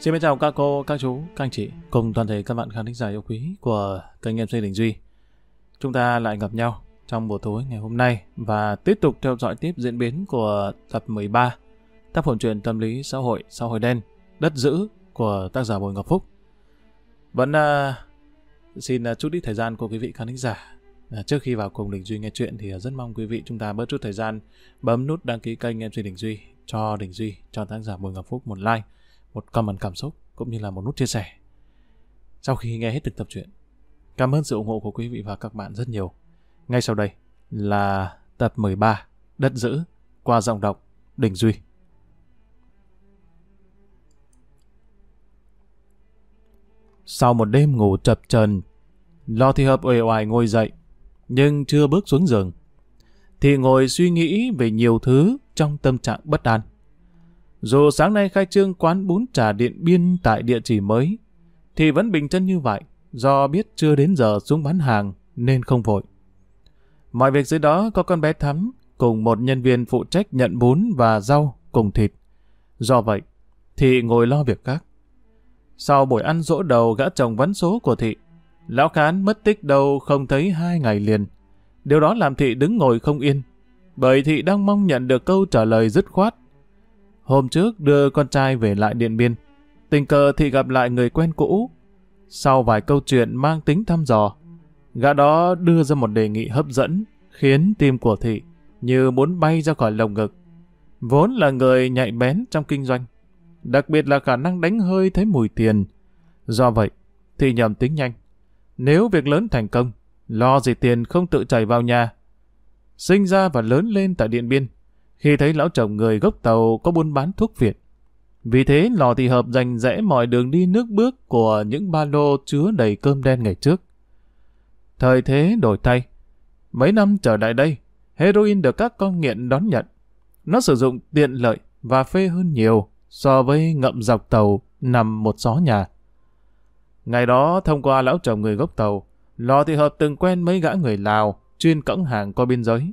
Xin chào các cô, các chú, các anh chị cùng toàn thể các bạn khán thính giả yêu quý của kênh MC Đình Duy. Chúng ta lại gặp nhau trong buổi tối ngày hôm nay và tiếp tục theo dõi tiếp diễn biến của tập 13 tác phẩm truyện tâm lý xã hội xã hội đen đất giữ của tác giả Bùi Ngọc Phúc. Vẫn uh, xin uh, chút ít thời gian của quý vị khán thính giả. À, trước khi vào cùng Đình Duy nghe chuyện thì à, rất mong quý vị chúng ta bớt chút thời gian bấm nút đăng ký kênh MC Đình Duy cho Đình Duy, cho tác giả Bùi Ngọc Phúc một like một comment cảm xúc cũng như là một nút chia sẻ. Sau khi nghe hết từng tập truyện, cảm ơn sự ủng hộ của quý vị và các bạn rất nhiều. Ngay sau đây là tập 13 Đất giữ qua giọng đọc Đình Duy. Sau một đêm ngủ chập chờn, Lo Thị Hợp uể oải ngồi dậy, nhưng chưa bước xuống giường. Thì ngồi suy nghĩ về nhiều thứ trong tâm trạng bất an. Dù sáng nay khai trương quán bún trà điện biên tại địa chỉ mới, thì vẫn bình chân như vậy, do biết chưa đến giờ xuống bán hàng nên không vội. Mọi việc dưới đó có con bé Thắm cùng một nhân viên phụ trách nhận bún và rau cùng thịt. Do vậy, Thị ngồi lo việc khác. Sau buổi ăn dỗ đầu gã chồng vấn số của Thị, Lão Khán mất tích đâu không thấy hai ngày liền. Điều đó làm Thị đứng ngồi không yên, bởi Thị đang mong nhận được câu trả lời dứt khoát Hôm trước đưa con trai về lại Điện Biên. Tình cờ thì gặp lại người quen cũ. Sau vài câu chuyện mang tính thăm dò, gã đó đưa ra một đề nghị hấp dẫn, khiến tim của thị như muốn bay ra khỏi lồng ngực. Vốn là người nhạy bén trong kinh doanh, đặc biệt là khả năng đánh hơi thấy mùi tiền. Do vậy, thị nhầm tính nhanh. Nếu việc lớn thành công, lo gì tiền không tự chảy vào nhà. Sinh ra và lớn lên tại Điện Biên, khi thấy lão chồng người gốc tàu có buôn bán thuốc Việt. Vì thế lò thị hợp dành rẽ mọi đường đi nước bước của những ba lô chứa đầy cơm đen ngày trước. Thời thế đổi thay. Mấy năm trở lại đây, heroin được các con nghiện đón nhận. Nó sử dụng tiện lợi và phê hơn nhiều so với ngậm dọc tàu nằm một xó nhà. Ngày đó, thông qua lão chồng người gốc tàu, lò thị hợp từng quen mấy gã người Lào chuyên cõng hàng qua biên giới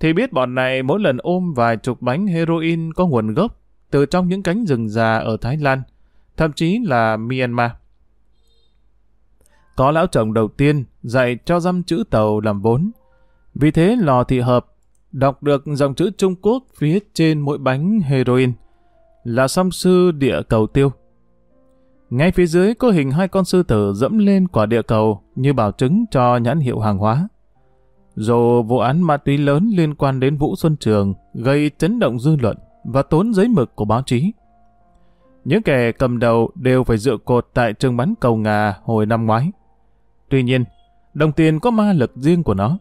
thì biết bọn này mỗi lần ôm vài chục bánh heroin có nguồn gốc từ trong những cánh rừng già ở Thái Lan, thậm chí là Myanmar. Có lão chồng đầu tiên dạy cho dăm chữ tàu làm vốn. Vì thế lò thị hợp đọc được dòng chữ Trung Quốc phía trên mỗi bánh heroin là song sư địa cầu tiêu. Ngay phía dưới có hình hai con sư tử dẫm lên quả địa cầu như bảo chứng cho nhãn hiệu hàng hóa. Dù vụ án ma túy lớn liên quan đến Vũ Xuân Trường gây chấn động dư luận và tốn giấy mực của báo chí. Những kẻ cầm đầu đều phải dựa cột tại trường bắn cầu ngà hồi năm ngoái. Tuy nhiên, đồng tiền có ma lực riêng của nó.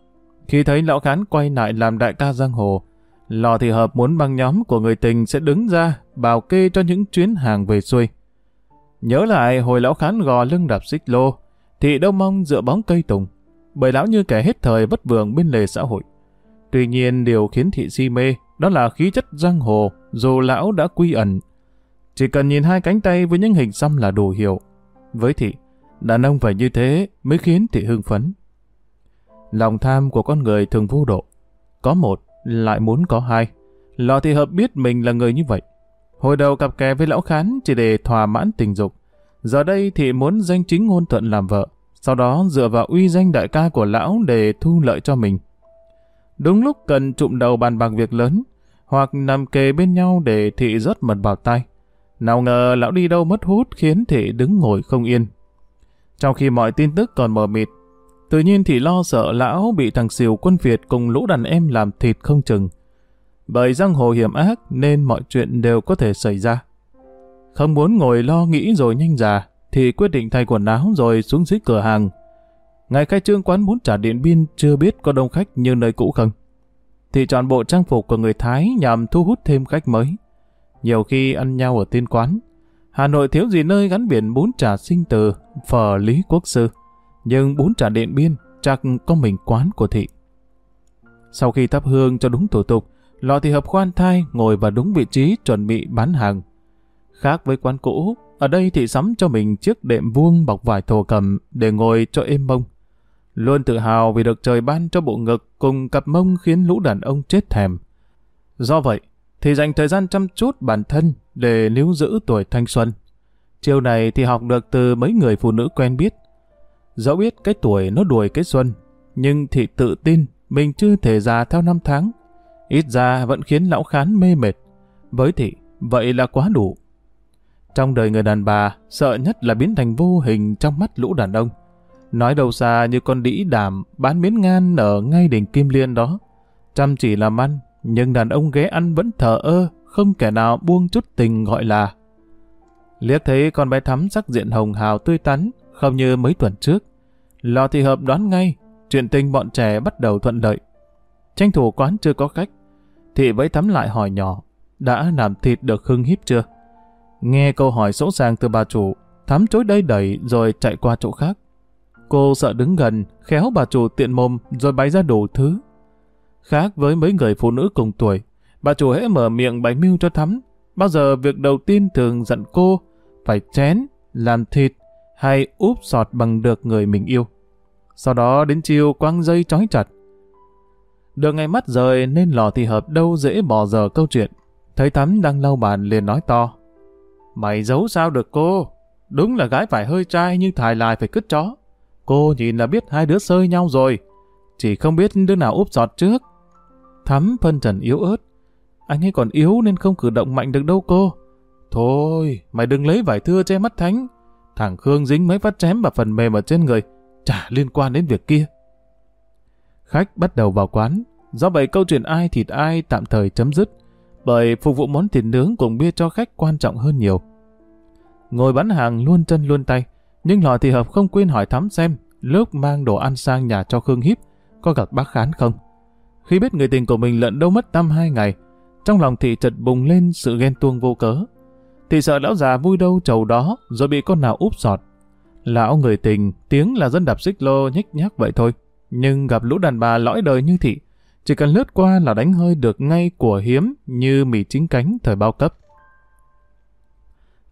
Khi thấy lão khán quay lại làm đại ca giang hồ, lò thì hợp muốn băng nhóm của người tình sẽ đứng ra bảo kê cho những chuyến hàng về xuôi. Nhớ lại hồi lão khán gò lưng đạp xích lô, thì đâu mong dựa bóng cây tùng bởi lão như kẻ hết thời bất vượng bên lề xã hội. Tuy nhiên điều khiến thị si mê đó là khí chất giang hồ dù lão đã quy ẩn. Chỉ cần nhìn hai cánh tay với những hình xăm là đủ hiểu. Với thị, đàn ông phải như thế mới khiến thị hưng phấn. Lòng tham của con người thường vô độ. Có một, lại muốn có hai. Lò thị hợp biết mình là người như vậy. Hồi đầu cặp kè với lão khán chỉ để thỏa mãn tình dục. Giờ đây thị muốn danh chính ngôn thuận làm vợ sau đó dựa vào uy danh đại ca của lão để thu lợi cho mình. Đúng lúc cần trụm đầu bàn bạc việc lớn, hoặc nằm kề bên nhau để thị rất mật vào tay. Nào ngờ lão đi đâu mất hút khiến thị đứng ngồi không yên. Trong khi mọi tin tức còn mờ mịt, tự nhiên thị lo sợ lão bị thằng xìu quân Việt cùng lũ đàn em làm thịt không chừng. Bởi giang hồ hiểm ác nên mọi chuyện đều có thể xảy ra. Không muốn ngồi lo nghĩ rồi nhanh già, thì quyết định thay quần áo rồi xuống dưới cửa hàng. Ngày khai trương quán bún chả Điện Biên chưa biết có đông khách như nơi cũ không. Thì chọn bộ trang phục của người Thái nhằm thu hút thêm khách mới. Nhiều khi ăn nhau ở tiên quán, Hà Nội thiếu gì nơi gắn biển bún chả sinh từ, phở Lý Quốc Sư. Nhưng bún chả Điện Biên chắc có mình quán của thị. Sau khi thắp hương cho đúng thủ tục, lò thì hợp khoan thai ngồi vào đúng vị trí chuẩn bị bán hàng. Khác với quán cũ, ở đây thì sắm cho mình chiếc đệm vuông bọc vải thổ cầm để ngồi cho êm mông. Luôn tự hào vì được trời ban cho bộ ngực cùng cặp mông khiến lũ đàn ông chết thèm. Do vậy, thì dành thời gian chăm chút bản thân để níu giữ tuổi thanh xuân. Chiều này thì học được từ mấy người phụ nữ quen biết. Dẫu biết cái tuổi nó đuổi cái xuân, nhưng thị tự tin mình chưa thể già theo năm tháng. Ít ra vẫn khiến lão khán mê mệt. Với thị, vậy là quá đủ. Trong đời người đàn bà, sợ nhất là biến thành vô hình trong mắt lũ đàn ông. Nói đầu xa như con đĩ đàm bán miến ngan ở ngay đỉnh Kim Liên đó. Chăm chỉ làm ăn, nhưng đàn ông ghé ăn vẫn thờ ơ, không kẻ nào buông chút tình gọi là. Liếc thấy con bé thắm sắc diện hồng hào tươi tắn, không như mấy tuần trước. Lò thì hợp đoán ngay, chuyện tình bọn trẻ bắt đầu thuận lợi. Tranh thủ quán chưa có khách, thị với thắm lại hỏi nhỏ, đã làm thịt được hưng hiếp chưa? Nghe câu hỏi sỗ sàng từ bà chủ, thắm chối đây đẩy rồi chạy qua chỗ khác. Cô sợ đứng gần, khéo bà chủ tiện mồm rồi bày ra đủ thứ. Khác với mấy người phụ nữ cùng tuổi, bà chủ hễ mở miệng bày mưu cho thắm. Bao giờ việc đầu tiên thường dặn cô phải chén, làm thịt hay úp sọt bằng được người mình yêu. Sau đó đến chiều quăng dây trói chặt. Được ngày mắt rời nên lò thì hợp đâu dễ bỏ giờ câu chuyện. Thấy Thắm đang lau bàn liền nói to. Mày giấu sao được cô? Đúng là gái phải hơi trai nhưng thải lại phải cứt chó. Cô nhìn là biết hai đứa sơi nhau rồi. Chỉ không biết đứa nào úp giọt trước. Thắm phân trần yếu ớt. Anh ấy còn yếu nên không cử động mạnh được đâu cô. Thôi, mày đừng lấy vải thưa che mắt thánh. Thằng Khương dính mấy phát chém và phần mềm ở trên người. Chả liên quan đến việc kia. Khách bắt đầu vào quán. Do vậy câu chuyện ai thịt ai tạm thời chấm dứt. Bởi phục vụ món thịt nướng cùng bia cho khách quan trọng hơn nhiều. Ngồi bán hàng luôn chân luôn tay. Nhưng lò thì hợp không quên hỏi thắm xem lúc mang đồ ăn sang nhà cho Khương Hiếp có gặp bác Khán không. Khi biết người tình của mình lận đâu mất tăm hai ngày, trong lòng thị chợt bùng lên sự ghen tuông vô cớ. Thị sợ lão già vui đâu trầu đó rồi bị con nào úp sọt. Lão người tình, tiếng là dân đạp xích lô nhích nhác vậy thôi. Nhưng gặp lũ đàn bà lõi đời như thị, chỉ cần lướt qua là đánh hơi được ngay của hiếm như mì chính cánh thời bao cấp.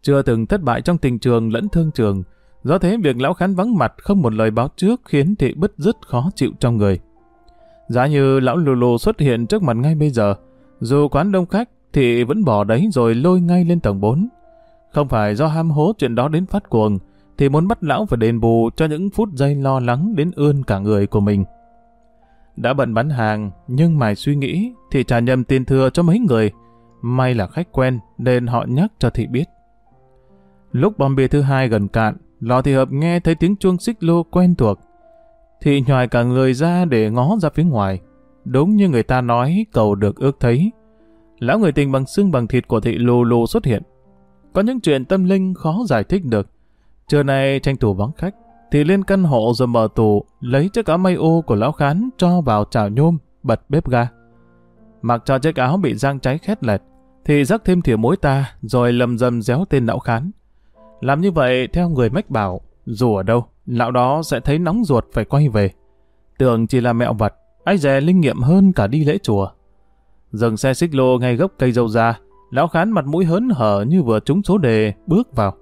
Chưa từng thất bại trong tình trường lẫn thương trường, do thế việc lão khán vắng mặt không một lời báo trước khiến thị bứt rứt khó chịu trong người. Giá như lão lù lù xuất hiện trước mặt ngay bây giờ, dù quán đông khách thì vẫn bỏ đấy rồi lôi ngay lên tầng 4. Không phải do ham hố chuyện đó đến phát cuồng, thì muốn bắt lão phải đền bù cho những phút giây lo lắng đến ươn cả người của mình. Đã bận bán hàng, nhưng mày suy nghĩ thì trả nhầm tiền thừa cho mấy người. May là khách quen nên họ nhắc cho thị biết. Lúc bom bia thứ hai gần cạn, lò thị hợp nghe thấy tiếng chuông xích lô quen thuộc. Thị nhòi cả người ra để ngó ra phía ngoài. Đúng như người ta nói, cầu được ước thấy. Lão người tình bằng xương bằng thịt của thị lù lù xuất hiện. Có những chuyện tâm linh khó giải thích được. Trưa nay tranh thủ vắng khách, thì lên căn hộ rồi mở tủ, lấy chiếc áo may ô của lão khán cho vào chảo nhôm, bật bếp ga. Mặc cho chiếc áo bị rang cháy khét lẹt, thì rắc thêm thìa muối ta, rồi lầm dầm déo tên lão khán. Làm như vậy, theo người mách bảo, dù ở đâu, lão đó sẽ thấy nóng ruột phải quay về. Tưởng chỉ là mẹo vật, ai dè linh nghiệm hơn cả đi lễ chùa. Dừng xe xích lô ngay gốc cây dâu ra, lão khán mặt mũi hớn hở như vừa trúng số đề, bước vào.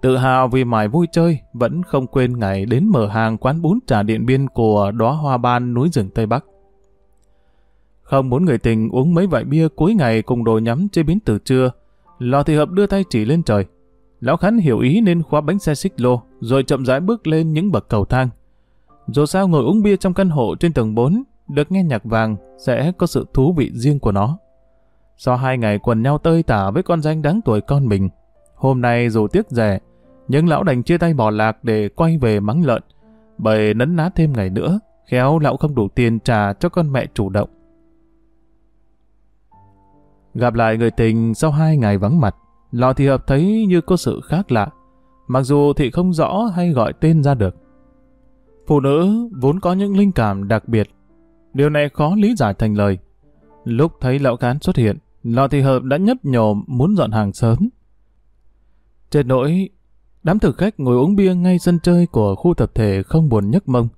Tự hào vì mải vui chơi, vẫn không quên ngày đến mở hàng quán bún trà điện biên của đóa hoa ban núi rừng Tây Bắc. Không muốn người tình uống mấy vại bia cuối ngày cùng đồ nhắm chế biến từ trưa, lò thị hợp đưa tay chỉ lên trời. Lão Khán hiểu ý nên khóa bánh xe xích lô, rồi chậm rãi bước lên những bậc cầu thang. Dù sao ngồi uống bia trong căn hộ trên tầng 4, được nghe nhạc vàng sẽ có sự thú vị riêng của nó. Sau hai ngày quần nhau tơi tả với con danh đáng tuổi con mình, hôm nay dù tiếc rẻ, nhưng lão đành chia tay bỏ lạc để quay về mắng lợn, bởi nấn ná thêm ngày nữa, khéo lão không đủ tiền trả cho con mẹ chủ động. Gặp lại người tình sau hai ngày vắng mặt, Lò Thị hợp thấy như có sự khác lạ, mặc dù thị không rõ hay gọi tên ra được. Phụ nữ vốn có những linh cảm đặc biệt, điều này khó lý giải thành lời. Lúc thấy lão cán xuất hiện, lò Thị hợp đã nhấp nhổm muốn dọn hàng sớm. Trên nỗi, đám thực khách ngồi uống bia ngay sân chơi của khu tập thể không buồn nhấc mông.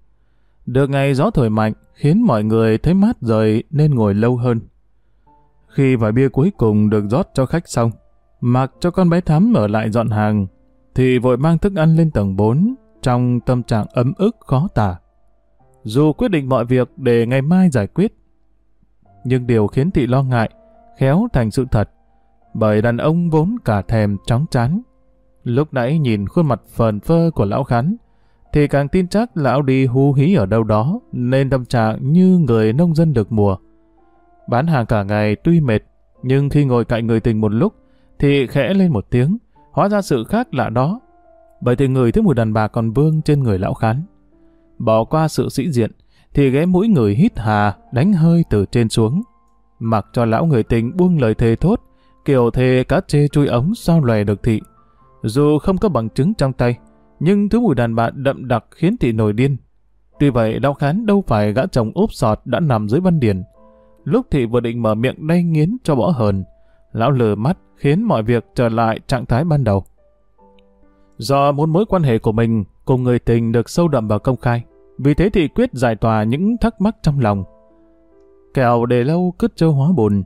Được ngày gió thổi mạnh khiến mọi người thấy mát rời nên ngồi lâu hơn. Khi vài bia cuối cùng được rót cho khách xong, Mặc cho con bé Thắm ở lại dọn hàng, thì vội mang thức ăn lên tầng 4 trong tâm trạng ấm ức khó tả. Dù quyết định mọi việc để ngày mai giải quyết, nhưng điều khiến thị lo ngại, khéo thành sự thật, bởi đàn ông vốn cả thèm chóng chán. Lúc nãy nhìn khuôn mặt phờn phơ của lão khán, thì càng tin chắc lão đi hú hí ở đâu đó, nên tâm trạng như người nông dân được mùa. Bán hàng cả ngày tuy mệt, nhưng khi ngồi cạnh người tình một lúc, thì khẽ lên một tiếng, hóa ra sự khác lạ đó. Bởi thì người thấy mùi đàn bà còn vương trên người lão khán. Bỏ qua sự sĩ diện, thì ghé mũi người hít hà, đánh hơi từ trên xuống. Mặc cho lão người tình buông lời thề thốt, kiểu thề cá chê chui ống sao lòe được thị. Dù không có bằng chứng trong tay, nhưng thứ mùi đàn bà đậm đặc khiến thị nổi điên. Tuy vậy, đau khán đâu phải gã chồng úp sọt đã nằm dưới văn điển. Lúc thị vừa định mở miệng đay nghiến cho bỏ hờn, lão lờ mắt khiến mọi việc trở lại trạng thái ban đầu. Do muốn mối quan hệ của mình cùng người tình được sâu đậm vào công khai, vì thế thị quyết giải tỏa những thắc mắc trong lòng. Kẹo để lâu cứt trơ hóa bùn,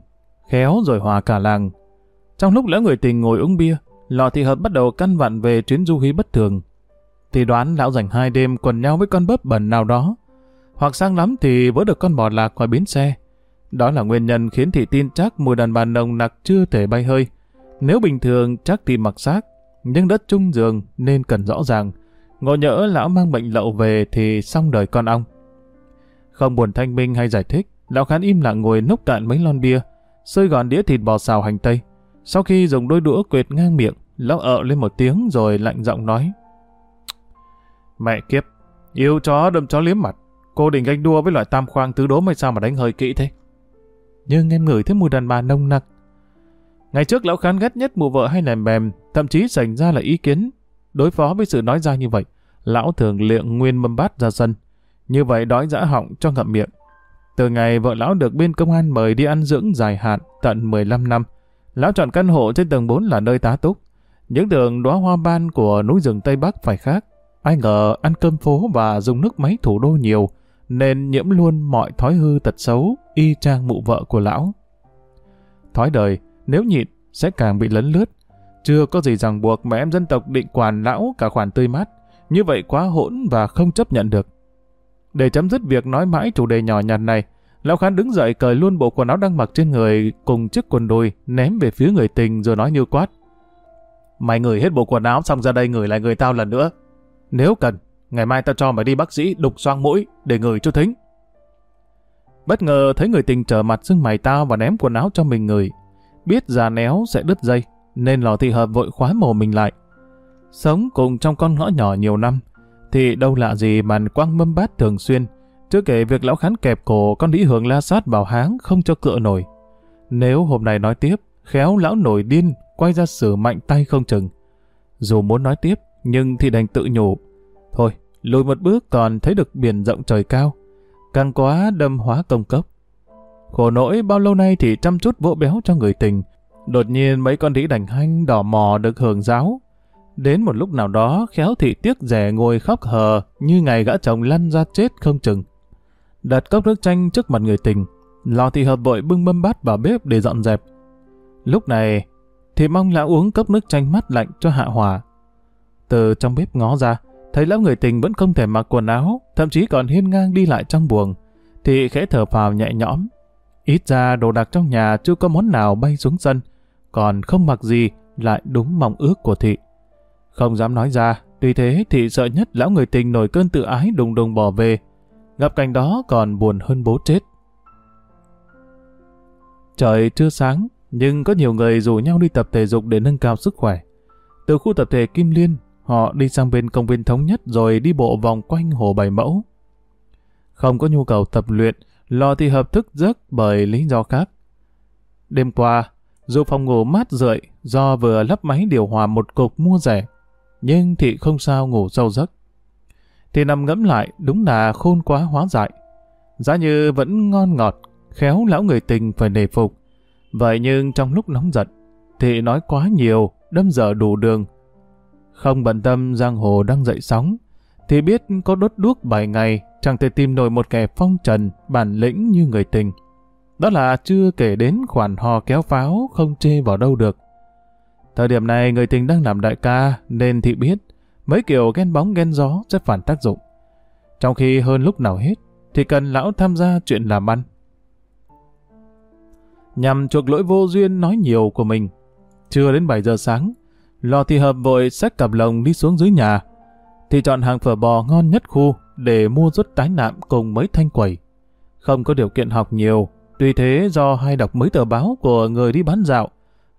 khéo rồi hòa cả làng. Trong lúc lỡ người tình ngồi uống bia, lọ thị hợp bắt đầu căn vặn về chuyến du hí bất thường. Thì đoán lão dành hai đêm quần nhau với con bớp bẩn nào đó, hoặc sang lắm thì vỡ được con bò lạc khỏi bến xe. Đó là nguyên nhân khiến thị tin chắc mùi đàn bà nồng nặc chưa thể bay hơi. Nếu bình thường chắc thì mặc xác, nhưng đất chung giường nên cần rõ ràng. Ngộ nhỡ lão mang bệnh lậu về thì xong đời con ong. Không buồn thanh minh hay giải thích, lão khán im lặng ngồi nốc cạn mấy lon bia, sơi gòn đĩa thịt bò xào hành tây. Sau khi dùng đôi đũa quệt ngang miệng, lão ợ lên một tiếng rồi lạnh giọng nói. Mẹ kiếp, yêu chó đâm chó liếm mặt. Cô định ganh đua với loại tam khoang tứ đố hay sao mà đánh hơi kỹ thế? Nhưng em ngửi thấy mùi đàn bà nông nặc. Ngày trước lão khán ghét nhất mụ vợ hay lèm bèm, thậm chí dành ra là ý kiến. Đối phó với sự nói ra như vậy, lão thường liệng nguyên mâm bát ra sân. Như vậy đói dã họng cho ngậm miệng. Từ ngày vợ lão được bên công an mời đi ăn dưỡng dài hạn tận 15 năm, lão chọn căn hộ trên tầng 4 là nơi tá túc. Những đường đóa hoa ban của núi rừng Tây Bắc phải khác. Ai ngờ ăn cơm phố và dùng nước máy thủ đô nhiều, nên nhiễm luôn mọi thói hư tật xấu, y chang mụ vợ của lão. Thói đời, nếu nhịn, sẽ càng bị lấn lướt. Chưa có gì ràng buộc mà em dân tộc định quản lão cả khoản tươi mát. Như vậy quá hỗn và không chấp nhận được. Để chấm dứt việc nói mãi chủ đề nhỏ nhặt này, Lão Khán đứng dậy cởi luôn bộ quần áo đang mặc trên người cùng chiếc quần đùi ném về phía người tình rồi nói như quát. Mày ngửi hết bộ quần áo xong ra đây ngửi lại người tao lần nữa. Nếu cần, ngày mai tao cho mày đi bác sĩ đục xoang mũi để ngửi cho thính. Bất ngờ thấy người tình trở mặt xưng mày tao và ném quần áo cho mình ngửi. Biết già néo sẽ đứt dây, nên lò thị hợp vội khóa mồm mình lại. Sống cùng trong con ngõ nhỏ nhiều năm, thì đâu lạ gì màn quăng mâm bát thường xuyên, chưa kể việc lão khán kẹp cổ con Lý hưởng la sát vào háng không cho cựa nổi. Nếu hôm nay nói tiếp, khéo lão nổi điên, quay ra xử mạnh tay không chừng. Dù muốn nói tiếp, nhưng thì đành tự nhủ. Thôi, lùi một bước còn thấy được biển rộng trời cao. Càng quá đâm hóa công cấp Khổ nỗi bao lâu nay thì chăm chút vỗ béo cho người tình. Đột nhiên mấy con đĩ đành hanh đỏ mò được hưởng giáo. Đến một lúc nào đó khéo thị tiếc rẻ ngồi khóc hờ như ngày gã chồng lăn ra chết không chừng. Đặt cốc nước chanh trước mặt người tình, lò thị hợp vội bưng mâm bát vào bếp để dọn dẹp. Lúc này, thì mong lão uống cốc nước chanh mát lạnh cho hạ hòa. Từ trong bếp ngó ra, thấy lão người tình vẫn không thể mặc quần áo, thậm chí còn hiên ngang đi lại trong buồng, thì khẽ thở phào nhẹ nhõm. Ít ra đồ đạc trong nhà chưa có món nào bay xuống sân, còn không mặc gì lại đúng mong ước của thị. Không dám nói ra, tuy thế thị sợ nhất lão người tình nổi cơn tự ái đùng đùng bỏ về. Gặp cảnh đó còn buồn hơn bố chết. Trời chưa sáng, nhưng có nhiều người rủ nhau đi tập thể dục để nâng cao sức khỏe. Từ khu tập thể Kim Liên, họ đi sang bên công viên thống nhất rồi đi bộ vòng quanh hồ Bảy Mẫu. Không có nhu cầu tập luyện, lò thì hợp thức giấc bởi lý do khác. Đêm qua, dù phòng ngủ mát rượi do vừa lắp máy điều hòa một cục mua rẻ, nhưng thị không sao ngủ sâu giấc. Thì nằm ngẫm lại đúng là khôn quá hóa dại. Giá như vẫn ngon ngọt, khéo lão người tình phải nề phục. Vậy nhưng trong lúc nóng giận, thì nói quá nhiều, đâm dở đủ đường. Không bận tâm giang hồ đang dậy sóng, thì biết có đốt đuốc bảy ngày chẳng thể tìm nổi một kẻ phong trần, bản lĩnh như người tình. Đó là chưa kể đến khoản hò kéo pháo không chê vào đâu được. Thời điểm này người tình đang làm đại ca nên thị biết mấy kiểu ghen bóng ghen gió rất phản tác dụng. Trong khi hơn lúc nào hết thì cần lão tham gia chuyện làm ăn. Nhằm chuộc lỗi vô duyên nói nhiều của mình. Chưa đến 7 giờ sáng, Lò thị hợp vội xách cặp lồng đi xuống dưới nhà. Thì chọn hàng phở bò ngon nhất khu để mua rút tái nạm cùng mấy thanh quẩy. Không có điều kiện học nhiều, tuy thế do hay đọc mấy tờ báo của người đi bán dạo,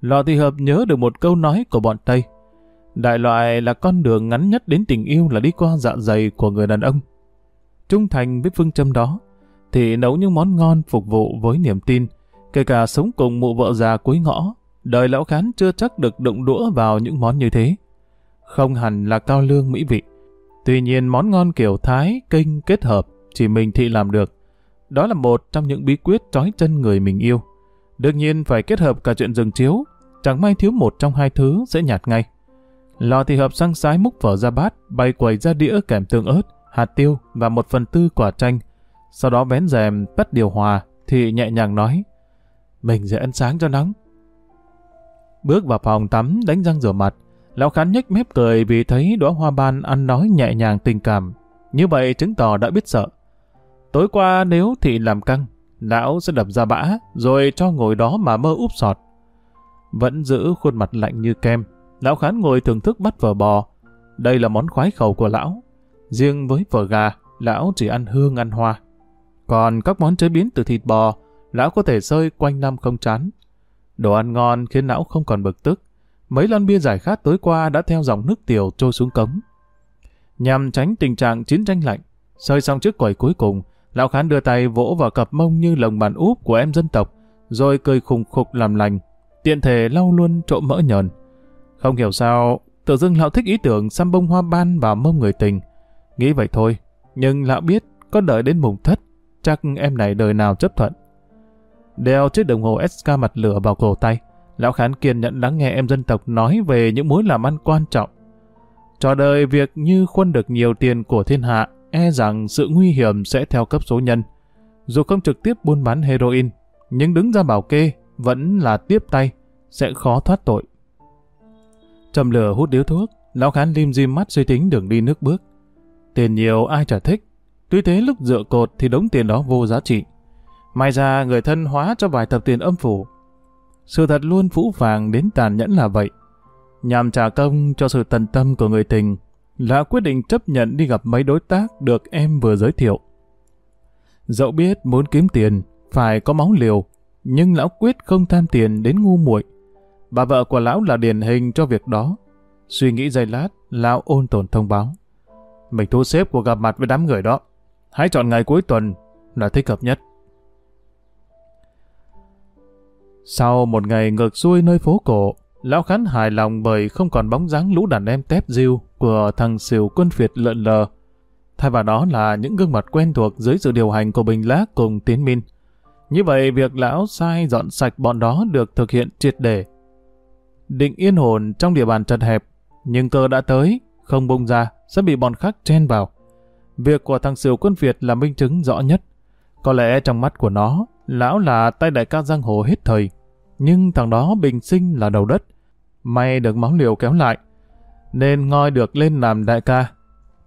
Lò thị hợp nhớ được một câu nói của bọn Tây. Đại loại là con đường ngắn nhất đến tình yêu là đi qua dạ dày của người đàn ông. Trung thành với phương châm đó, thì nấu những món ngon phục vụ với niềm tin, kể cả sống cùng mụ vợ già cuối ngõ, đời lão khán chưa chắc được đụng đũa vào những món như thế. Không hẳn là cao lương mỹ vị. Tuy nhiên món ngon kiểu Thái, Kinh kết hợp chỉ mình thị làm được. Đó là một trong những bí quyết trói chân người mình yêu. Đương nhiên phải kết hợp cả chuyện rừng chiếu, chẳng may thiếu một trong hai thứ sẽ nhạt ngay. Lò thì hợp sang sái múc phở ra bát, bày quầy ra đĩa kèm tương ớt, hạt tiêu và một phần tư quả chanh. Sau đó vén rèm tắt điều hòa thì nhẹ nhàng nói Mình sẽ ăn sáng cho nóng. Bước vào phòng tắm đánh răng rửa mặt, lão khán nhếch mép cười vì thấy đóa hoa ban ăn nói nhẹ nhàng tình cảm. Như vậy chứng tỏ đã biết sợ. Tối qua nếu thị làm căng, lão sẽ đập ra bã rồi cho ngồi đó mà mơ úp sọt. Vẫn giữ khuôn mặt lạnh như kem, lão khán ngồi thưởng thức bắt phở bò. Đây là món khoái khẩu của lão. Riêng với phở gà, lão chỉ ăn hương ăn hoa. Còn các món chế biến từ thịt bò, lão có thể sơi quanh năm không chán. Đồ ăn ngon khiến lão không còn bực tức. Mấy lon bia giải khát tối qua đã theo dòng nước tiểu trôi xuống cống. Nhằm tránh tình trạng chiến tranh lạnh, sơi xong chiếc quầy cuối cùng, lão khán đưa tay vỗ vào cặp mông như lồng bàn úp của em dân tộc, rồi cười khùng khục làm lành, tiện thể lau luôn trộm mỡ nhờn. Không hiểu sao, tự dưng lão thích ý tưởng xăm bông hoa ban vào mông người tình. Nghĩ vậy thôi, nhưng lão biết có đợi đến mùng thất, chắc em này đời nào chấp thuận. Đeo chiếc đồng hồ SK mặt lửa vào cổ tay, lão khán kiên nhẫn lắng nghe em dân tộc nói về những mối làm ăn quan trọng. Cho đời việc như khuân được nhiều tiền của thiên hạ, e rằng sự nguy hiểm sẽ theo cấp số nhân. Dù không trực tiếp buôn bán heroin, nhưng đứng ra bảo kê vẫn là tiếp tay, sẽ khó thoát tội châm lửa hút điếu thuốc, lão khán lim dim mắt suy tính đường đi nước bước. Tiền nhiều ai chả thích, tuy thế lúc dựa cột thì đống tiền đó vô giá trị. May ra người thân hóa cho vài tập tiền âm phủ. Sự thật luôn phũ phàng đến tàn nhẫn là vậy. Nhằm trả công cho sự tận tâm của người tình, lão quyết định chấp nhận đi gặp mấy đối tác được em vừa giới thiệu. Dẫu biết muốn kiếm tiền, phải có máu liều, nhưng lão quyết không tham tiền đến ngu muội. Bà vợ của lão là điển hình cho việc đó. Suy nghĩ giây lát, lão ôn tồn thông báo. Mình thu xếp cuộc gặp mặt với đám người đó. Hãy chọn ngày cuối tuần là thích hợp nhất. Sau một ngày ngược xuôi nơi phố cổ, Lão Khán hài lòng bởi không còn bóng dáng lũ đàn em tép diêu của thằng siêu quân phiệt lợn lờ. Thay vào đó là những gương mặt quen thuộc dưới sự điều hành của Bình Lác cùng Tiến Minh. Như vậy, việc lão sai dọn sạch bọn đó được thực hiện triệt để. Định yên hồn trong địa bàn chật hẹp, nhưng cơ đã tới, không bung ra, sẽ bị bọn khác chen vào. Việc của thằng xỉu quân Việt là minh chứng rõ nhất. Có lẽ trong mắt của nó, lão là tay đại ca giang hồ hết thời. Nhưng thằng đó bình sinh là đầu đất. May được máu liều kéo lại. Nên ngoi được lên làm đại ca.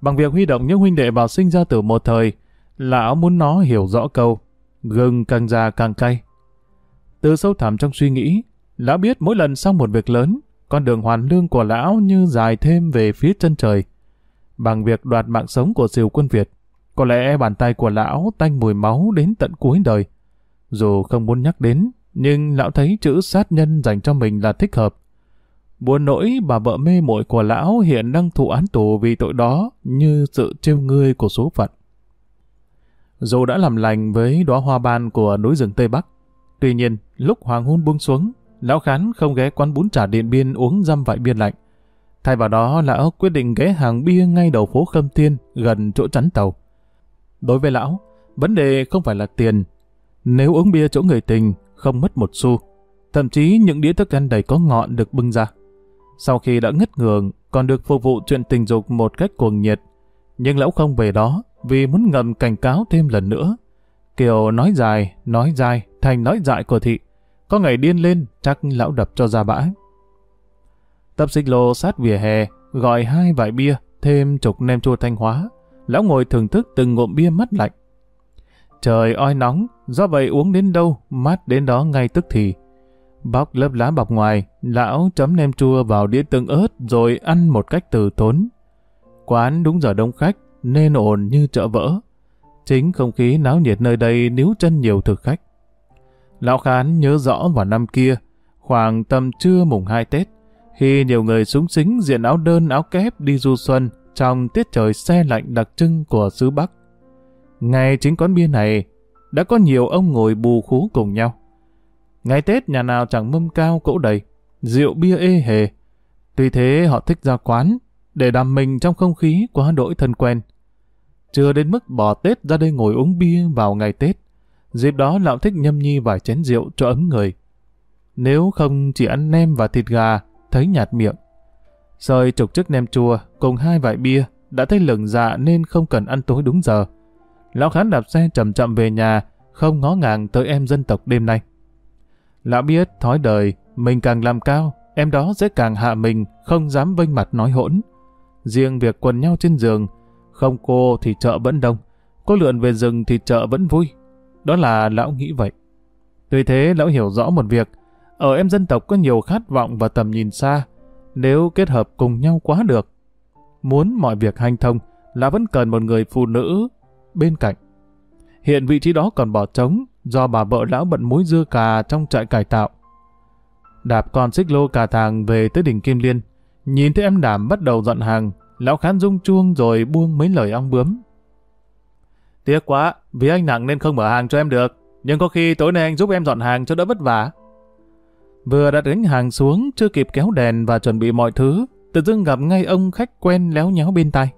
Bằng việc huy động những huynh đệ vào sinh ra từ một thời, lão muốn nó hiểu rõ câu gừng càng già càng cay. Từ sâu thẳm trong suy nghĩ, lão biết mỗi lần xong một việc lớn, con đường hoàn lương của lão như dài thêm về phía chân trời. Bằng việc đoạt mạng sống của siêu quân Việt, có lẽ bàn tay của lão tanh mùi máu đến tận cuối đời. Dù không muốn nhắc đến, nhưng lão thấy chữ sát nhân dành cho mình là thích hợp. Buồn nỗi bà vợ mê muội của lão hiện đang thụ án tù vì tội đó như sự trêu ngươi của số phận. Dù đã làm lành với đóa hoa ban của núi rừng Tây Bắc, tuy nhiên lúc hoàng hôn buông xuống, lão khán không ghé quán bún chả điện biên uống dăm vại bia lạnh. Thay vào đó lão quyết định ghé hàng bia ngay đầu phố Khâm Tiên gần chỗ chắn tàu. Đối với lão, vấn đề không phải là tiền. Nếu uống bia chỗ người tình, không mất một xu. Thậm chí những đĩa thức ăn đầy có ngọn được bưng ra. Sau khi đã ngất ngường, còn được phục vụ chuyện tình dục một cách cuồng nhiệt. Nhưng lão không về đó, vì muốn ngầm cảnh cáo thêm lần nữa. Kiều nói dài, nói dài, thành nói dại của thị. Có ngày điên lên, chắc lão đập cho ra bãi. Tập xích lô sát vỉa hè, gọi hai vải bia, thêm chục nem chua thanh hóa. Lão ngồi thưởng thức từng ngụm bia mắt lạnh. Trời oi nóng, do vậy uống đến đâu, mát đến đó ngay tức thì. Bóc lớp lá bọc ngoài, lão chấm nem chua vào đĩa tương ớt rồi ăn một cách từ tốn. Quán đúng giờ đông khách, nên ồn như chợ vỡ. Chính không khí náo nhiệt nơi đây níu chân nhiều thực khách. Lão Khán nhớ rõ vào năm kia, khoảng tầm trưa mùng 2 Tết, khi nhiều người súng xính diện áo đơn áo kép đi du xuân trong tiết trời xe lạnh đặc trưng của xứ Bắc. Ngày chính quán bia này, đã có nhiều ông ngồi bù khú cùng nhau. Ngày Tết nhà nào chẳng mâm cao cỗ đầy, rượu bia ê hề. Tuy thế họ thích ra quán, để đàm mình trong không khí quá đỗi thân quen. Chưa đến mức bỏ Tết ra đây ngồi uống bia vào ngày Tết. Dịp đó lão thích nhâm nhi vài chén rượu cho ấm người. Nếu không chỉ ăn nem và thịt gà, thấy nhạt miệng. Sơi trục chiếc nem chua cùng hai vải bia đã thấy lừng dạ nên không cần ăn tối đúng giờ. Lão khán đạp xe chậm chậm về nhà, không ngó ngàng tới em dân tộc đêm nay. Lão biết thói đời, mình càng làm cao, em đó sẽ càng hạ mình, không dám vênh mặt nói hỗn. Riêng việc quần nhau trên giường, không cô thì chợ vẫn đông, có lượn về rừng thì chợ vẫn vui. Đó là lão nghĩ vậy. Tuy thế lão hiểu rõ một việc, ở em dân tộc có nhiều khát vọng và tầm nhìn xa, nếu kết hợp cùng nhau quá được. Muốn mọi việc hành thông là vẫn cần một người phụ nữ bên cạnh. Hiện vị trí đó còn bỏ trống do bà vợ lão bận muối dưa cà trong trại cải tạo. Đạp con xích lô cà thàng về tới đỉnh Kim Liên, nhìn thấy em đảm bắt đầu dọn hàng, lão khán rung chuông rồi buông mấy lời ong bướm. Tiếc quá, vì anh nặng nên không mở hàng cho em được, nhưng có khi tối nay anh giúp em dọn hàng cho đỡ vất vả. Vừa đặt đánh hàng xuống, chưa kịp kéo đèn và chuẩn bị mọi thứ, tự dưng gặp ngay ông khách quen léo nhéo bên tay.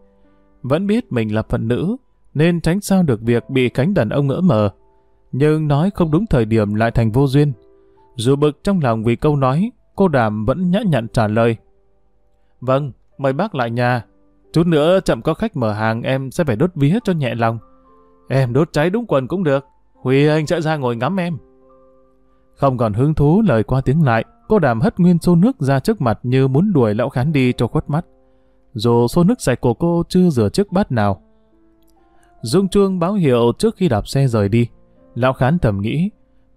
Vẫn biết mình là phận nữ, nên tránh sao được việc bị cánh đàn ông ngỡ mờ. Nhưng nói không đúng thời điểm lại thành vô duyên. Dù bực trong lòng vì câu nói, cô đàm vẫn nhã nhặn trả lời. Vâng, mời bác lại nhà. Chút nữa chậm có khách mở hàng em sẽ phải đốt vía cho nhẹ lòng. Em đốt cháy đúng quần cũng được. Huy anh sẽ ra ngồi ngắm em. Không còn hứng thú lời qua tiếng lại, cô đàm hất nguyên xô nước ra trước mặt như muốn đuổi lão khán đi cho khuất mắt. Dù xô nước sạch của cô chưa rửa trước bát nào. Dung chuông báo hiệu trước khi đạp xe rời đi. Lão khán thầm nghĩ,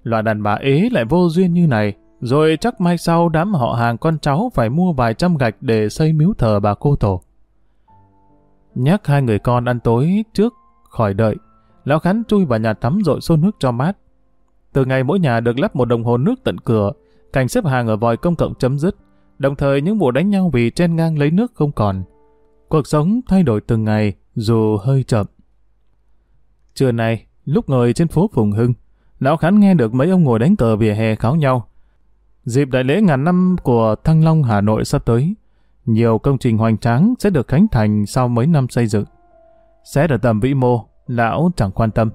loại đàn bà ế lại vô duyên như này, rồi chắc mai sau đám họ hàng con cháu phải mua vài trăm gạch để xây miếu thờ bà cô tổ. Nhắc hai người con ăn tối trước, khỏi đợi, lão khán chui vào nhà tắm rồi xô nước cho mát. Từ ngày mỗi nhà được lắp một đồng hồ nước tận cửa, cảnh xếp hàng ở vòi công cộng chấm dứt, đồng thời những vụ đánh nhau vì chen ngang lấy nước không còn. Cuộc sống thay đổi từng ngày, dù hơi chậm. Trưa nay, lúc ngồi trên phố Phùng Hưng, lão khán nghe được mấy ông ngồi đánh cờ vỉa hè kháo nhau. Dịp đại lễ ngàn năm của Thăng Long Hà Nội sắp tới, nhiều công trình hoành tráng sẽ được khánh thành sau mấy năm xây dựng. Xét ở tầm vĩ mô, lão chẳng quan tâm,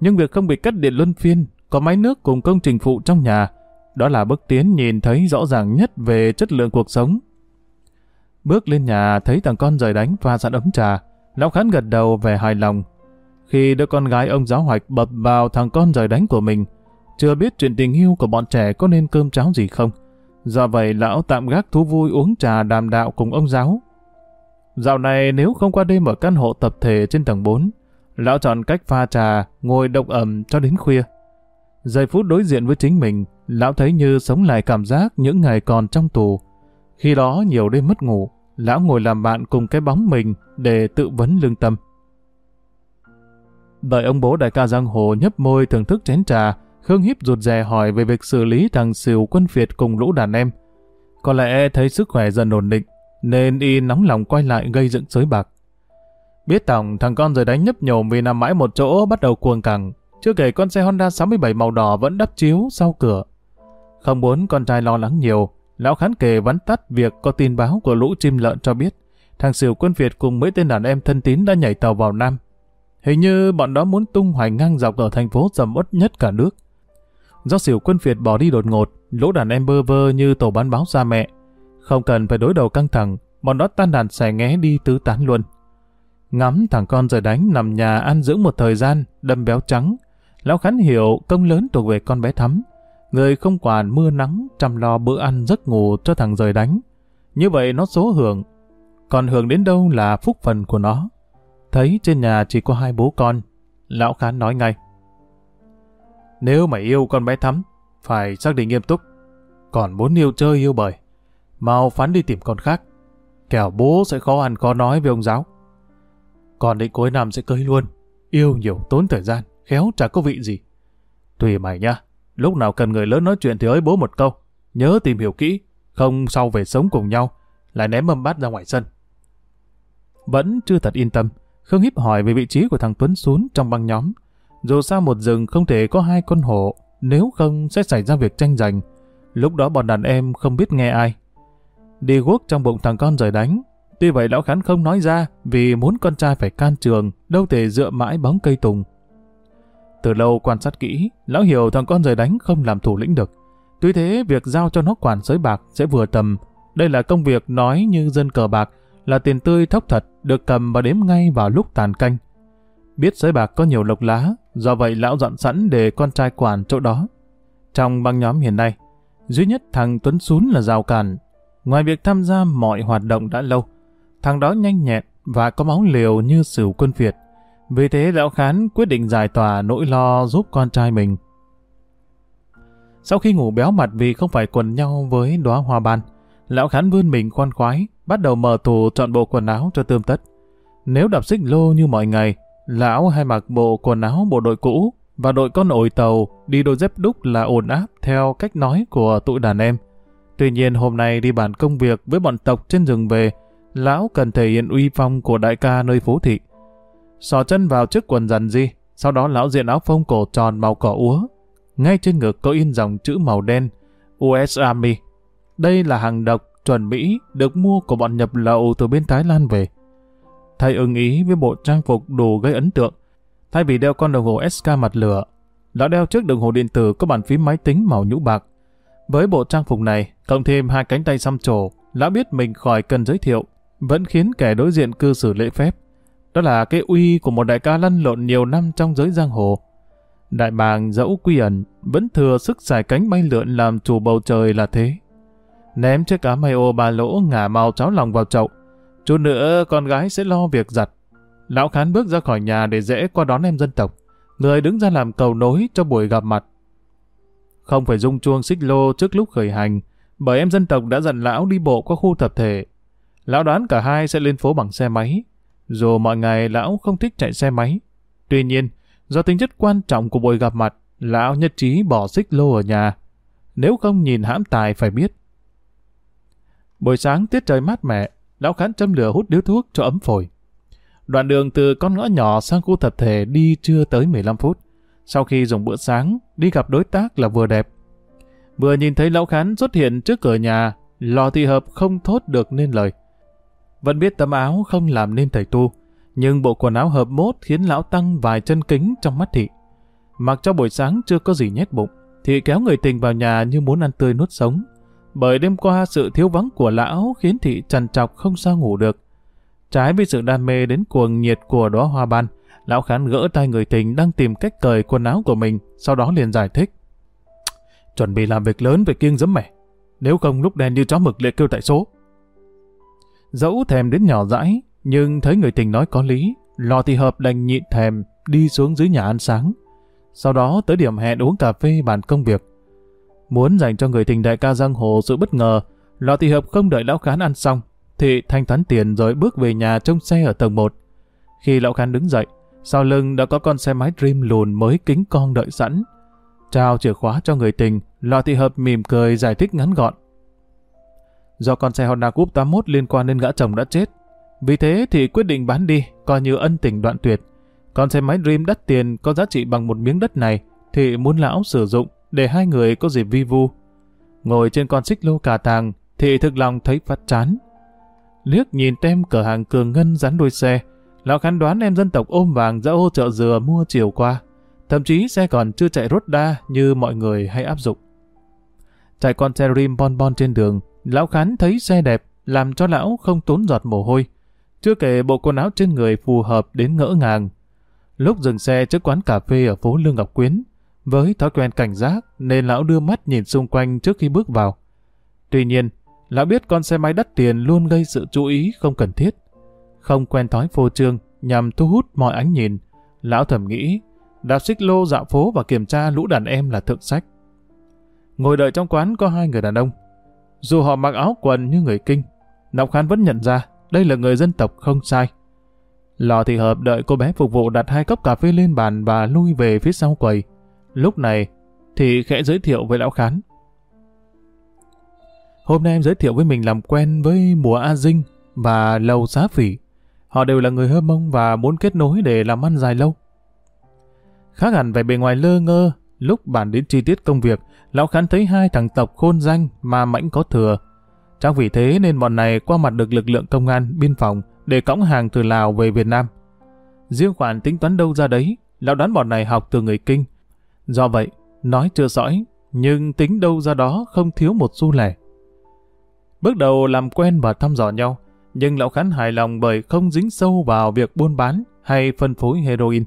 nhưng việc không bị cắt điện luân phiên có máy nước cùng công trình phụ trong nhà, đó là bước tiến nhìn thấy rõ ràng nhất về chất lượng cuộc sống. Bước lên nhà thấy thằng con rời đánh pha sẵn ấm trà, lão khán gật đầu về hài lòng. Khi đứa con gái ông giáo hoạch bập vào thằng con rời đánh của mình, chưa biết chuyện tình yêu của bọn trẻ có nên cơm cháo gì không. Do vậy lão tạm gác thú vui uống trà đàm đạo cùng ông giáo. Dạo này nếu không qua đêm ở căn hộ tập thể trên tầng 4, lão chọn cách pha trà, ngồi độc ẩm cho đến khuya. Giây phút đối diện với chính mình, lão thấy như sống lại cảm giác những ngày còn trong tù. Khi đó nhiều đêm mất ngủ, lão ngồi làm bạn cùng cái bóng mình để tự vấn lương tâm. Đợi ông bố đại ca giang hồ nhấp môi thưởng thức chén trà, Khương Hiếp rụt rè hỏi về việc xử lý thằng xìu quân Việt cùng lũ đàn em. Có lẽ thấy sức khỏe dần ổn định, nên y nóng lòng quay lại gây dựng sới bạc. Biết tổng thằng con rồi đánh nhấp nhổm vì nằm mãi một chỗ bắt đầu cuồng cẳng, chưa kể con xe Honda 67 màu đỏ vẫn đắp chiếu sau cửa. Không muốn con trai lo lắng nhiều, lão khán kề vắn tắt việc có tin báo của lũ chim lợn cho biết thằng xỉu quân Việt cùng mấy tên đàn em thân tín đã nhảy tàu vào Nam. Hình như bọn đó muốn tung hoành ngang dọc ở thành phố sầm uất nhất cả nước. Do xỉu quân Việt bỏ đi đột ngột, lũ đàn em bơ vơ như tổ bán báo ra mẹ. Không cần phải đối đầu căng thẳng, bọn đó tan đàn xẻ nghé đi tứ tán luôn. Ngắm thằng con rời đánh nằm nhà ăn dưỡng một thời gian, đâm béo trắng, Lão Khánh hiểu công lớn thuộc về con bé Thắm. Người không quản mưa nắng, chăm lo bữa ăn giấc ngủ cho thằng rời đánh. Như vậy nó số hưởng. Còn hưởng đến đâu là phúc phần của nó. Thấy trên nhà chỉ có hai bố con. Lão Khán nói ngay. Nếu mày yêu con bé Thắm, phải xác định nghiêm túc. còn muốn yêu chơi yêu bời. Mau phán đi tìm con khác. Kẻo bố sẽ khó ăn khó nói với ông giáo. Còn định cuối năm sẽ cưới luôn. Yêu nhiều tốn thời gian, khéo chả có vị gì. Tùy mày nha, lúc nào cần người lớn nói chuyện thì ới bố một câu. Nhớ tìm hiểu kỹ, không sau về sống cùng nhau, lại ném mâm bát ra ngoài sân. Vẫn chưa thật yên tâm, Khương Hiếp hỏi về vị trí của thằng Tuấn xuống trong băng nhóm. Dù sao một rừng không thể có hai con hổ, nếu không sẽ xảy ra việc tranh giành. Lúc đó bọn đàn em không biết nghe ai. Đi guốc trong bụng thằng con rời đánh. Tuy vậy lão khán không nói ra vì muốn con trai phải can trường, đâu thể dựa mãi bóng cây tùng. Từ lâu quan sát kỹ, lão hiểu thằng con rời đánh không làm thủ lĩnh được. Tuy thế, việc giao cho nó quản sới bạc sẽ vừa tầm. Đây là công việc nói như dân cờ bạc, là tiền tươi thóc thật, được cầm và đếm ngay vào lúc tàn canh. Biết sới bạc có nhiều lộc lá, do vậy lão dặn sẵn để con trai quản chỗ đó. Trong băng nhóm hiện nay, duy nhất thằng Tuấn Sún là rào cản. Ngoài việc tham gia mọi hoạt động đã lâu, thằng đó nhanh nhẹn và có máu liều như sửu quân Việt. Vì thế lão khán quyết định giải tỏa nỗi lo giúp con trai mình. Sau khi ngủ béo mặt vì không phải quần nhau với đóa hoa ban, lão khán vươn mình khoan khoái, bắt đầu mở tủ chọn bộ quần áo cho tươm tất. Nếu đạp xích lô như mọi ngày, lão hay mặc bộ quần áo bộ đội cũ và đội con ổi tàu đi đôi dép đúc là ổn áp theo cách nói của tụi đàn em. Tuy nhiên hôm nay đi bàn công việc với bọn tộc trên rừng về, lão cần thể hiện uy phong của đại ca nơi phố thị. Sò chân vào chiếc quần dần di, sau đó lão diện áo phông cổ tròn màu cỏ úa. Ngay trên ngực có in dòng chữ màu đen, US Army. Đây là hàng độc chuẩn Mỹ được mua của bọn nhập lậu từ bên Thái Lan về. Thầy ưng ý với bộ trang phục đủ gây ấn tượng. Thay vì đeo con đồng hồ SK mặt lửa, lão đeo chiếc đồng hồ điện tử có bàn phím máy tính màu nhũ bạc. Với bộ trang phục này, cộng thêm hai cánh tay xăm trổ, lão biết mình khỏi cần giới thiệu, vẫn khiến kẻ đối diện cư xử lễ phép. Đó là cái uy của một đại ca lăn lộn nhiều năm trong giới giang hồ. Đại bàng dẫu quy ẩn, vẫn thừa sức xài cánh bay lượn làm chủ bầu trời là thế. Ném chiếc cá mây ô ba lỗ ngả màu cháo lòng vào chậu. Chút nữa con gái sẽ lo việc giặt. Lão Khán bước ra khỏi nhà để dễ qua đón em dân tộc. Người đứng ra làm cầu nối cho buổi gặp mặt. Không phải rung chuông xích lô trước lúc khởi hành, bởi em dân tộc đã dặn lão đi bộ qua khu tập thể. Lão đoán cả hai sẽ lên phố bằng xe máy. Dù mọi ngày lão không thích chạy xe máy. Tuy nhiên, do tính chất quan trọng của buổi gặp mặt, lão nhất trí bỏ xích lô ở nhà. Nếu không nhìn hãm tài phải biết. Buổi sáng tiết trời mát mẻ, lão khán châm lửa hút điếu thuốc cho ấm phổi. Đoạn đường từ con ngõ nhỏ sang khu tập thể đi chưa tới 15 phút. Sau khi dùng bữa sáng, đi gặp đối tác là vừa đẹp. Vừa nhìn thấy lão khán xuất hiện trước cửa nhà, lò thị hợp không thốt được nên lời. Vẫn biết tấm áo không làm nên thầy tu, nhưng bộ quần áo hợp mốt khiến lão tăng vài chân kính trong mắt thị. Mặc cho buổi sáng chưa có gì nhét bụng, thị kéo người tình vào nhà như muốn ăn tươi nuốt sống. Bởi đêm qua sự thiếu vắng của lão khiến thị trằn trọc không sao ngủ được. Trái với sự đam mê đến cuồng nhiệt của đóa hoa ban, lão khán gỡ tay người tình đang tìm cách cởi quần áo của mình, sau đó liền giải thích. Chuẩn bị làm việc lớn về kiêng giấm mẻ, nếu không lúc đen như chó mực lệ kêu tại số. Dẫu thèm đến nhỏ dãi, nhưng thấy người tình nói có lý, lò thì hợp đành nhịn thèm, đi xuống dưới nhà ăn sáng. Sau đó tới điểm hẹn uống cà phê bàn công việc. Muốn dành cho người tình đại ca giang hồ sự bất ngờ, lò thì hợp không đợi lão khán ăn xong, thì thanh toán tiền rồi bước về nhà trông xe ở tầng 1. Khi lão khán đứng dậy, sau lưng đã có con xe máy Dream lùn mới kính con đợi sẵn. Trao chìa khóa cho người tình, lò thị hợp mỉm cười giải thích ngắn gọn. Do con xe Honda Cup 81 liên quan đến gã chồng đã chết. Vì thế thì quyết định bán đi, coi như ân tình đoạn tuyệt. Con xe máy Dream đắt tiền có giá trị bằng một miếng đất này thì muốn lão sử dụng để hai người có dịp vi vu. Ngồi trên con xích lô cà tàng thì thực lòng thấy phát chán. Liếc nhìn tem cửa hàng cường ngân rắn đuôi xe, lão khán đoán em dân tộc ôm vàng ra ô chợ dừa mua chiều qua. Thậm chí xe còn chưa chạy rốt đa như mọi người hay áp dụng. Chạy con xe rim bon bon trên đường, lão khán thấy xe đẹp, làm cho lão không tốn giọt mồ hôi. Chưa kể bộ quần áo trên người phù hợp đến ngỡ ngàng. Lúc dừng xe trước quán cà phê ở phố Lương Ngọc Quyến, với thói quen cảnh giác nên lão đưa mắt nhìn xung quanh trước khi bước vào. Tuy nhiên, lão biết con xe máy đắt tiền luôn gây sự chú ý không cần thiết. Không quen thói phô trương nhằm thu hút mọi ánh nhìn, lão thầm nghĩ đạp xích lô dạo phố và kiểm tra lũ đàn em là thượng sách. Ngồi đợi trong quán có hai người đàn ông. Dù họ mặc áo quần như người kinh, Ngọc Khán vẫn nhận ra đây là người dân tộc không sai. Lò thị hợp đợi cô bé phục vụ đặt hai cốc cà phê lên bàn và lui về phía sau quầy. Lúc này thì khẽ giới thiệu với lão Khán. Hôm nay em giới thiệu với mình làm quen với mùa A Dinh và Lầu Xá Phỉ. Họ đều là người hơ mông và muốn kết nối để làm ăn dài lâu. Khác hẳn về bề ngoài lơ ngơ, lúc bàn đến chi tiết công việc, lão khán thấy hai thằng tộc khôn danh mà mãnh có thừa. Chắc vì thế nên bọn này qua mặt được lực lượng công an, biên phòng để cõng hàng từ Lào về Việt Nam. Riêng khoản tính toán đâu ra đấy, lão đoán bọn này học từ người Kinh. Do vậy, nói chưa sõi, nhưng tính đâu ra đó không thiếu một xu lẻ. Bước đầu làm quen và thăm dò nhau, nhưng lão khán hài lòng bởi không dính sâu vào việc buôn bán hay phân phối heroin.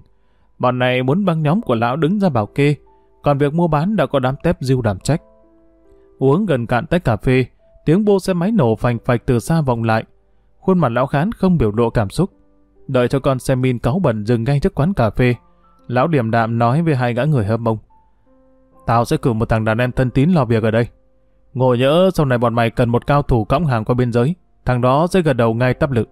Bọn này muốn băng nhóm của lão đứng ra bảo kê, còn việc mua bán đã có đám tép diêu đảm trách. Uống gần cạn tách cà phê, tiếng bô xe máy nổ phành phạch từ xa vọng lại. Khuôn mặt lão khán không biểu lộ cảm xúc. Đợi cho con xe min cáu bẩn dừng ngay trước quán cà phê, lão điểm đạm nói với hai gã người hâm mông. Tao sẽ cử một thằng đàn em thân tín lo việc ở đây. Ngồi nhỡ sau này bọn mày cần một cao thủ cõng hàng qua biên giới, thằng đó sẽ gật đầu ngay tắp lực.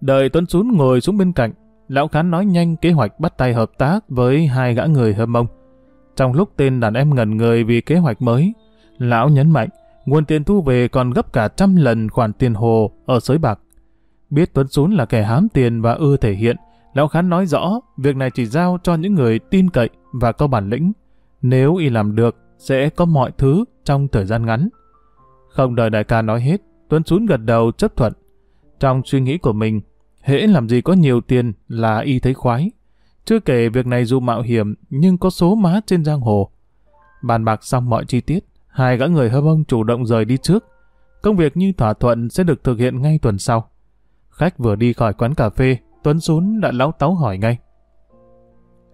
Đợi Tuấn Sún ngồi xuống bên cạnh, Lão Khán nói nhanh kế hoạch bắt tay hợp tác với hai gã người hâm mông. Trong lúc tên đàn em ngần người vì kế hoạch mới, Lão nhấn mạnh nguồn tiền thu về còn gấp cả trăm lần khoản tiền hồ ở sới bạc. Biết Tuấn Sún là kẻ hám tiền và ưa thể hiện, Lão Khán nói rõ việc này chỉ giao cho những người tin cậy và có bản lĩnh. Nếu y làm được, sẽ có mọi thứ trong thời gian ngắn. Không đợi đại ca nói hết, Tuấn Sún gật đầu chấp thuận. Trong suy nghĩ của mình, hễ làm gì có nhiều tiền là y thấy khoái. Chưa kể việc này dù mạo hiểm nhưng có số má trên giang hồ. Bàn bạc xong mọi chi tiết, hai gã người hâm ông chủ động rời đi trước. Công việc như thỏa thuận sẽ được thực hiện ngay tuần sau. Khách vừa đi khỏi quán cà phê, Tuấn Sún đã láo táo hỏi ngay.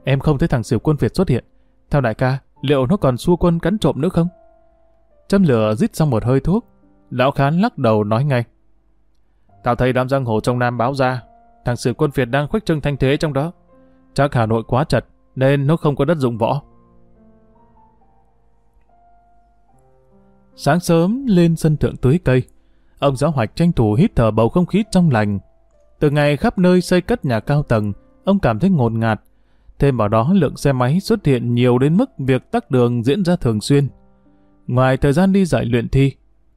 Em không thấy thằng xỉu quân Việt xuất hiện. Theo đại ca, liệu nó còn xua quân cắn trộm nữa không? Châm lửa rít xong một hơi thuốc, lão khán lắc đầu nói ngay. Tao thấy đám giang hồ trong Nam báo ra, thằng sử quân Việt đang khuếch trưng thanh thế trong đó. Chắc Hà Nội quá chật, nên nó không có đất dụng võ. Sáng sớm lên sân thượng tưới cây, ông giáo hoạch tranh thủ hít thở bầu không khí trong lành. Từ ngày khắp nơi xây cất nhà cao tầng, ông cảm thấy ngột ngạt. Thêm vào đó lượng xe máy xuất hiện nhiều đến mức việc tắc đường diễn ra thường xuyên. Ngoài thời gian đi giải luyện thi,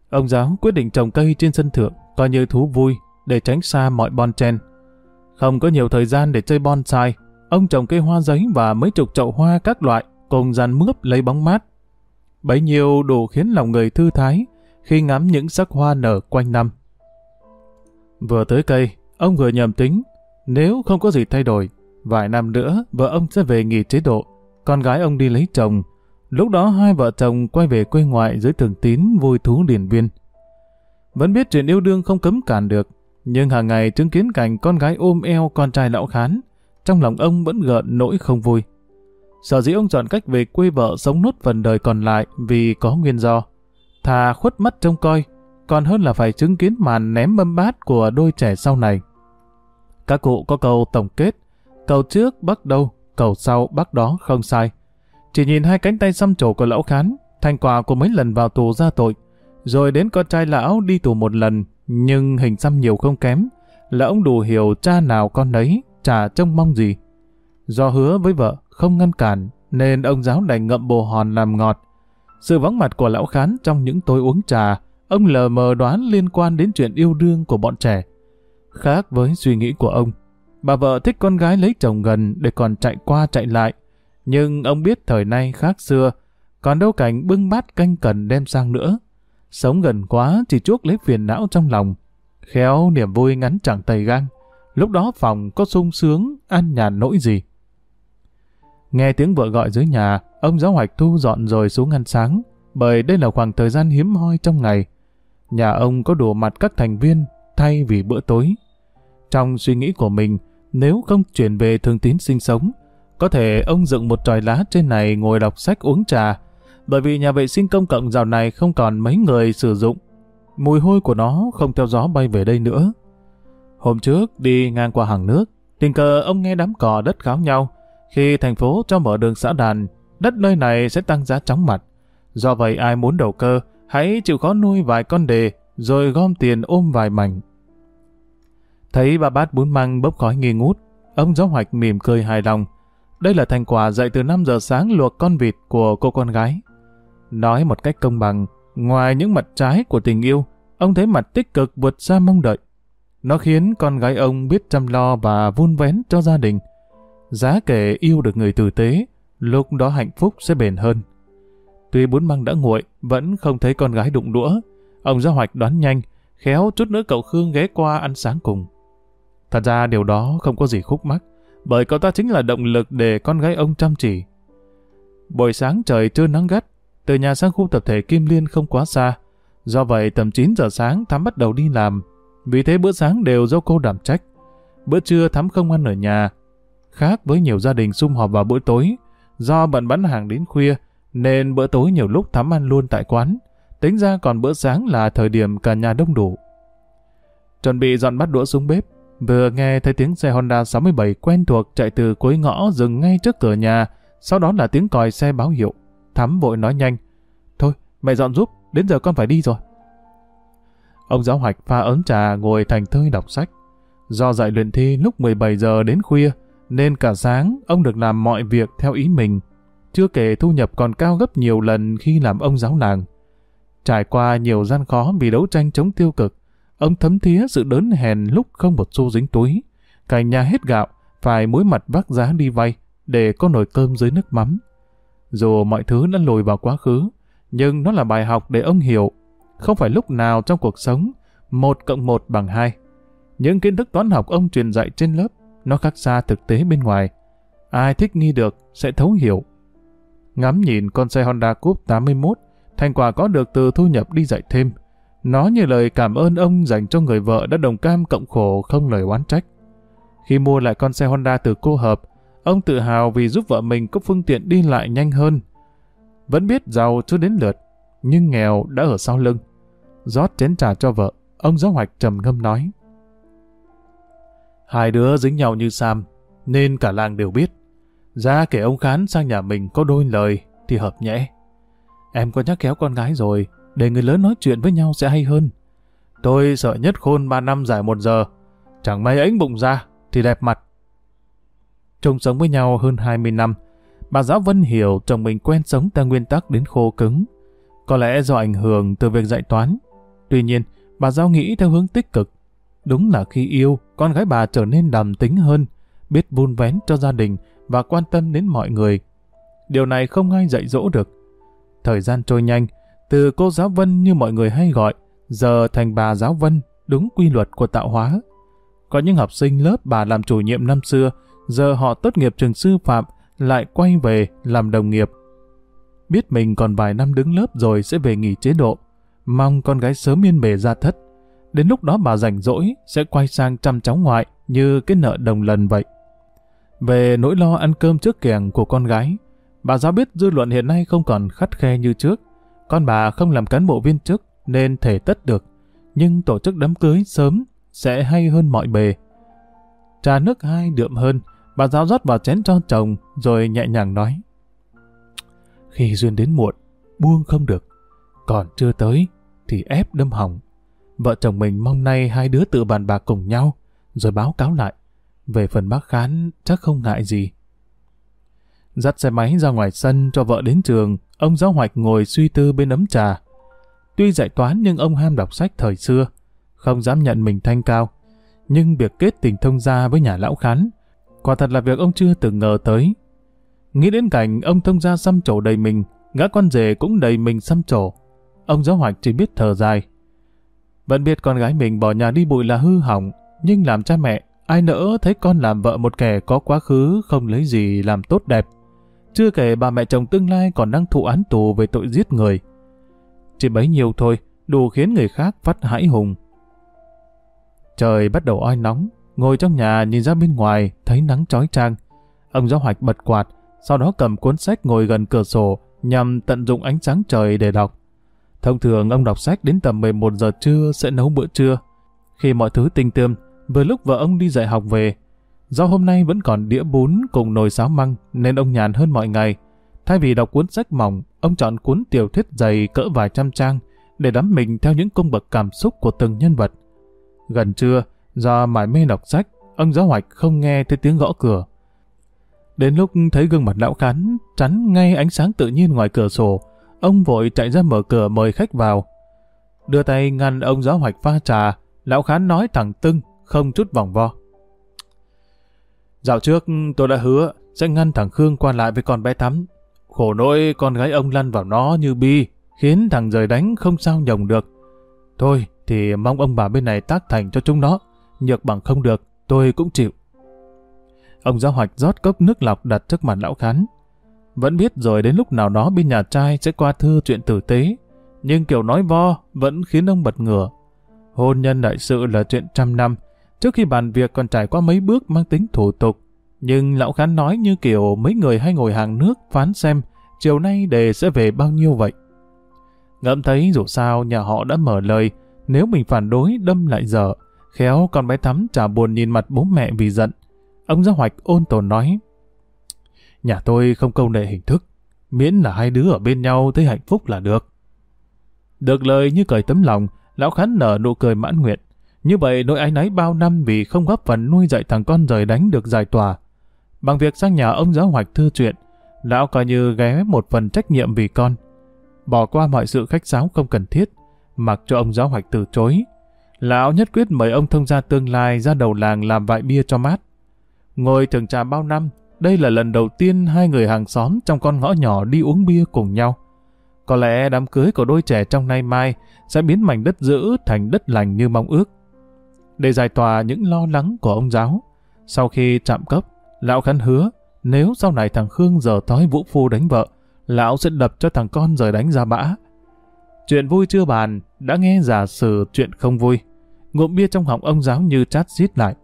ông giáo quyết định trồng cây trên sân thượng coi như thú vui để tránh xa mọi bon chen. Không có nhiều thời gian để chơi bonsai, ông trồng cây hoa giấy và mấy chục chậu hoa các loại cùng dàn mướp lấy bóng mát. Bấy nhiêu đủ khiến lòng người thư thái khi ngắm những sắc hoa nở quanh năm. Vừa tới cây, ông vừa nhầm tính, nếu không có gì thay đổi, vài năm nữa vợ ông sẽ về nghỉ chế độ, con gái ông đi lấy chồng. Lúc đó hai vợ chồng quay về quê ngoại dưới thường tín vui thú điển viên. Vẫn biết chuyện yêu đương không cấm cản được, nhưng hàng ngày chứng kiến cảnh con gái ôm eo con trai lão khán, trong lòng ông vẫn gợn nỗi không vui. Sở dĩ ông chọn cách về quê vợ sống nốt phần đời còn lại vì có nguyên do. Thà khuất mắt trông coi, còn hơn là phải chứng kiến màn ném mâm bát của đôi trẻ sau này. Các cụ có câu tổng kết, cầu trước bắt đâu, cầu sau bắt đó không sai. Chỉ nhìn hai cánh tay xăm trổ của lão khán, thành quả của mấy lần vào tù ra tội, rồi đến con trai lão đi tù một lần, nhưng hình xăm nhiều không kém, là ông đủ hiểu cha nào con nấy, chả trông mong gì. Do hứa với vợ không ngăn cản, nên ông giáo đành ngậm bồ hòn làm ngọt. Sự vắng mặt của lão khán trong những tối uống trà, ông lờ mờ đoán liên quan đến chuyện yêu đương của bọn trẻ. Khác với suy nghĩ của ông, bà vợ thích con gái lấy chồng gần để còn chạy qua chạy lại. Nhưng ông biết thời nay khác xưa, còn đâu cảnh bưng bát canh cần đem sang nữa. Sống gần quá chỉ chuốc lấy phiền não trong lòng. Khéo niềm vui ngắn chẳng tầy gan. Lúc đó phòng có sung sướng, ăn nhàn nỗi gì. Nghe tiếng vợ gọi dưới nhà, ông giáo hoạch thu dọn rồi xuống ăn sáng, bởi đây là khoảng thời gian hiếm hoi trong ngày. Nhà ông có đủ mặt các thành viên thay vì bữa tối. Trong suy nghĩ của mình, nếu không chuyển về thường tín sinh sống, có thể ông dựng một tròi lá trên này ngồi đọc sách uống trà, bởi vì nhà vệ sinh công cộng dạo này không còn mấy người sử dụng. Mùi hôi của nó không theo gió bay về đây nữa. Hôm trước đi ngang qua hàng nước, tình cờ ông nghe đám cò đất kháo nhau khi thành phố cho mở đường xã đàn, đất nơi này sẽ tăng giá chóng mặt. Do vậy ai muốn đầu cơ, hãy chịu khó nuôi vài con đề, rồi gom tiền ôm vài mảnh. Thấy bà bát bún măng bốc khói nghi ngút, ông giáo hoạch mỉm cười hài lòng. Đây là thành quả dậy từ 5 giờ sáng luộc con vịt của cô con gái. Nói một cách công bằng, ngoài những mặt trái của tình yêu, ông thấy mặt tích cực vượt xa mong đợi. Nó khiến con gái ông biết chăm lo và vun vén cho gia đình. Giá kể yêu được người tử tế, lúc đó hạnh phúc sẽ bền hơn. Tuy bún măng đã nguội, vẫn không thấy con gái đụng đũa. Ông ra hoạch đoán nhanh, khéo chút nữa cậu Khương ghé qua ăn sáng cùng. Thật ra điều đó không có gì khúc mắc, bởi cậu ta chính là động lực để con gái ông chăm chỉ. Buổi sáng trời chưa nắng gắt, từ nhà sang khu tập thể Kim Liên không quá xa. Do vậy tầm 9 giờ sáng Thắm bắt đầu đi làm. Vì thế bữa sáng đều do cô đảm trách. Bữa trưa Thắm không ăn ở nhà. Khác với nhiều gia đình sum họp vào bữa tối, do bận bán hàng đến khuya, nên bữa tối nhiều lúc Thắm ăn luôn tại quán. Tính ra còn bữa sáng là thời điểm cả nhà đông đủ. Chuẩn bị dọn bát đũa xuống bếp, vừa nghe thấy tiếng xe Honda 67 quen thuộc chạy từ cuối ngõ dừng ngay trước cửa nhà, sau đó là tiếng còi xe báo hiệu. Thắm vội nói nhanh. Thôi, mẹ dọn giúp, đến giờ con phải đi rồi. Ông giáo hoạch pha ấm trà ngồi thành thơi đọc sách. Do dạy luyện thi lúc 17 giờ đến khuya, nên cả sáng ông được làm mọi việc theo ý mình. Chưa kể thu nhập còn cao gấp nhiều lần khi làm ông giáo làng. Trải qua nhiều gian khó vì đấu tranh chống tiêu cực, ông thấm thía sự đớn hèn lúc không một xu dính túi. Cả nhà hết gạo, phải mối mặt vác giá đi vay để có nồi cơm dưới nước mắm. Dù mọi thứ đã lùi vào quá khứ, nhưng nó là bài học để ông hiểu. Không phải lúc nào trong cuộc sống, một cộng một bằng hai. Những kiến thức toán học ông truyền dạy trên lớp, nó khác xa thực tế bên ngoài. Ai thích nghi được sẽ thấu hiểu. Ngắm nhìn con xe Honda Coupe 81, thành quả có được từ thu nhập đi dạy thêm. Nó như lời cảm ơn ông dành cho người vợ đã đồng cam cộng khổ không lời oán trách. Khi mua lại con xe Honda từ cô hợp, Ông tự hào vì giúp vợ mình có phương tiện đi lại nhanh hơn. Vẫn biết giàu chưa đến lượt, nhưng nghèo đã ở sau lưng. rót chén trà cho vợ, ông giáo hoạch trầm ngâm nói. Hai đứa dính nhau như Sam, nên cả làng đều biết. Ra kể ông Khán sang nhà mình có đôi lời thì hợp nhẽ. Em có nhắc kéo con gái rồi, để người lớn nói chuyện với nhau sẽ hay hơn. Tôi sợ nhất khôn ba năm dài một giờ. Chẳng may ánh bụng ra, thì đẹp mặt chung sống với nhau hơn 20 năm. Bà giáo Vân hiểu chồng mình quen sống theo nguyên tắc đến khô cứng. Có lẽ do ảnh hưởng từ việc dạy toán. Tuy nhiên, bà giáo nghĩ theo hướng tích cực. Đúng là khi yêu, con gái bà trở nên đầm tính hơn, biết vun vén cho gia đình và quan tâm đến mọi người. Điều này không ai dạy dỗ được. Thời gian trôi nhanh, từ cô giáo Vân như mọi người hay gọi, giờ thành bà giáo Vân, đúng quy luật của tạo hóa. Có những học sinh lớp bà làm chủ nhiệm năm xưa, giờ họ tốt nghiệp trường sư phạm, lại quay về làm đồng nghiệp. Biết mình còn vài năm đứng lớp rồi sẽ về nghỉ chế độ, mong con gái sớm yên bề ra thất. Đến lúc đó bà rảnh rỗi sẽ quay sang chăm cháu ngoại như cái nợ đồng lần vậy. Về nỗi lo ăn cơm trước kèng của con gái, bà giáo biết dư luận hiện nay không còn khắt khe như trước. Con bà không làm cán bộ viên chức nên thể tất được, nhưng tổ chức đám cưới sớm sẽ hay hơn mọi bề. Trà nước hai đượm hơn, Bà giáo rót vào chén cho chồng, rồi nhẹ nhàng nói. Khi duyên đến muộn, buông không được. Còn chưa tới, thì ép đâm hỏng. Vợ chồng mình mong nay hai đứa tự bàn bạc cùng nhau, rồi báo cáo lại. Về phần bác khán, chắc không ngại gì. Dắt xe máy ra ngoài sân cho vợ đến trường, ông giáo hoạch ngồi suy tư bên ấm trà. Tuy dạy toán nhưng ông ham đọc sách thời xưa, không dám nhận mình thanh cao. Nhưng việc kết tình thông gia với nhà lão khán Quả thật là việc ông chưa từng ngờ tới. Nghĩ đến cảnh ông thông gia xăm trổ đầy mình, gã con rể cũng đầy mình xăm trổ. Ông giáo hoạch chỉ biết thở dài. Vẫn biết con gái mình bỏ nhà đi bụi là hư hỏng, nhưng làm cha mẹ, ai nỡ thấy con làm vợ một kẻ có quá khứ không lấy gì làm tốt đẹp. Chưa kể bà mẹ chồng tương lai còn đang thụ án tù về tội giết người. Chỉ bấy nhiêu thôi, đủ khiến người khác phát hãi hùng. Trời bắt đầu oi nóng, Ngồi trong nhà nhìn ra bên ngoài, thấy nắng chói chang. Ông giáo hoạch bật quạt, sau đó cầm cuốn sách ngồi gần cửa sổ nhằm tận dụng ánh sáng trời để đọc. Thông thường ông đọc sách đến tầm 11 giờ trưa sẽ nấu bữa trưa. Khi mọi thứ tinh tươm, vừa lúc vợ ông đi dạy học về, do hôm nay vẫn còn đĩa bún cùng nồi sáo măng nên ông nhàn hơn mọi ngày. Thay vì đọc cuốn sách mỏng, ông chọn cuốn tiểu thuyết dày cỡ vài trăm trang để đắm mình theo những cung bậc cảm xúc của từng nhân vật. Gần trưa, do mải mê đọc sách, ông giáo hoạch không nghe thấy tiếng gõ cửa. Đến lúc thấy gương mặt lão khán chắn ngay ánh sáng tự nhiên ngoài cửa sổ, ông vội chạy ra mở cửa mời khách vào. Đưa tay ngăn ông giáo hoạch pha trà, lão khán nói thẳng tưng, không chút vòng vo. Dạo trước tôi đã hứa sẽ ngăn thằng Khương qua lại với con bé Thắm. Khổ nỗi con gái ông lăn vào nó như bi, khiến thằng rời đánh không sao nhồng được. Thôi thì mong ông bà bên này tác thành cho chúng nó, nhược bằng không được, tôi cũng chịu. Ông giáo hoạch rót cốc nước lọc đặt trước mặt lão khán. Vẫn biết rồi đến lúc nào đó bên nhà trai sẽ qua thư chuyện tử tế, nhưng kiểu nói vo vẫn khiến ông bật ngửa. Hôn nhân đại sự là chuyện trăm năm, trước khi bàn việc còn trải qua mấy bước mang tính thủ tục. Nhưng lão khán nói như kiểu mấy người hay ngồi hàng nước phán xem chiều nay đề sẽ về bao nhiêu vậy. Ngẫm thấy dù sao nhà họ đã mở lời, nếu mình phản đối đâm lại dở, khéo con bé Thắm chả buồn nhìn mặt bố mẹ vì giận. Ông giáo hoạch ôn tồn nói, Nhà tôi không câu nệ hình thức, miễn là hai đứa ở bên nhau thấy hạnh phúc là được. Được lời như cởi tấm lòng, lão khán nở nụ cười mãn nguyện. Như vậy nỗi ái náy bao năm vì không góp phần nuôi dạy thằng con rời đánh được giải tỏa. Bằng việc sang nhà ông giáo hoạch thư chuyện, lão coi như ghé một phần trách nhiệm vì con. Bỏ qua mọi sự khách sáo không cần thiết, mặc cho ông giáo hoạch từ chối. Lão nhất quyết mời ông thông gia tương lai ra đầu làng làm vại bia cho mát. Ngồi thường trà bao năm, đây là lần đầu tiên hai người hàng xóm trong con ngõ nhỏ đi uống bia cùng nhau. Có lẽ đám cưới của đôi trẻ trong nay mai sẽ biến mảnh đất giữ thành đất lành như mong ước. Để giải tỏa những lo lắng của ông giáo, sau khi chạm cấp, lão khắn hứa nếu sau này thằng Khương giờ tối vũ phu đánh vợ, lão sẽ đập cho thằng con rời đánh ra bã. Chuyện vui chưa bàn, đã nghe giả sử chuyện không vui. Ngụm bia trong họng ông giáo như chát xít lại.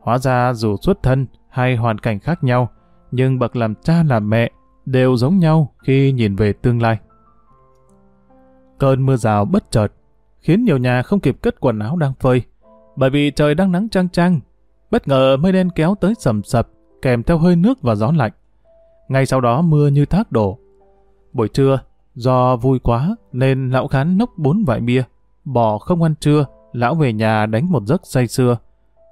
Hóa ra dù xuất thân hay hoàn cảnh khác nhau, nhưng bậc làm cha làm mẹ đều giống nhau khi nhìn về tương lai. Cơn mưa rào bất chợt, khiến nhiều nhà không kịp cất quần áo đang phơi, bởi vì trời đang nắng trăng trăng. Bất ngờ mây đen kéo tới sầm sập, kèm theo hơi nước và gió lạnh. Ngay sau đó mưa như thác đổ. Buổi trưa, do vui quá nên lão khán nốc bốn vại bia, bỏ không ăn trưa, lão về nhà đánh một giấc say sưa.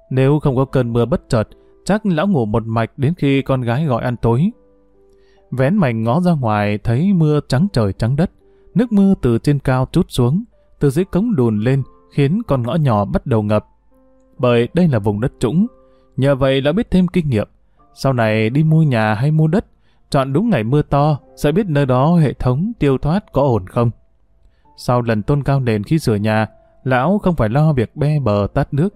Nếu không có cơn mưa bất chợt, chắc lão ngủ một mạch đến khi con gái gọi ăn tối. Vén mảnh ngó ra ngoài thấy mưa trắng trời trắng đất, nước mưa từ trên cao trút xuống, từ dưới cống đùn lên khiến con ngõ nhỏ bắt đầu ngập. Bởi đây là vùng đất trũng, nhờ vậy đã biết thêm kinh nghiệm. Sau này đi mua nhà hay mua đất, chọn đúng ngày mưa to, sẽ biết nơi đó hệ thống tiêu thoát có ổn không. Sau lần tôn cao nền khi sửa nhà, lão không phải lo việc be bờ tát nước.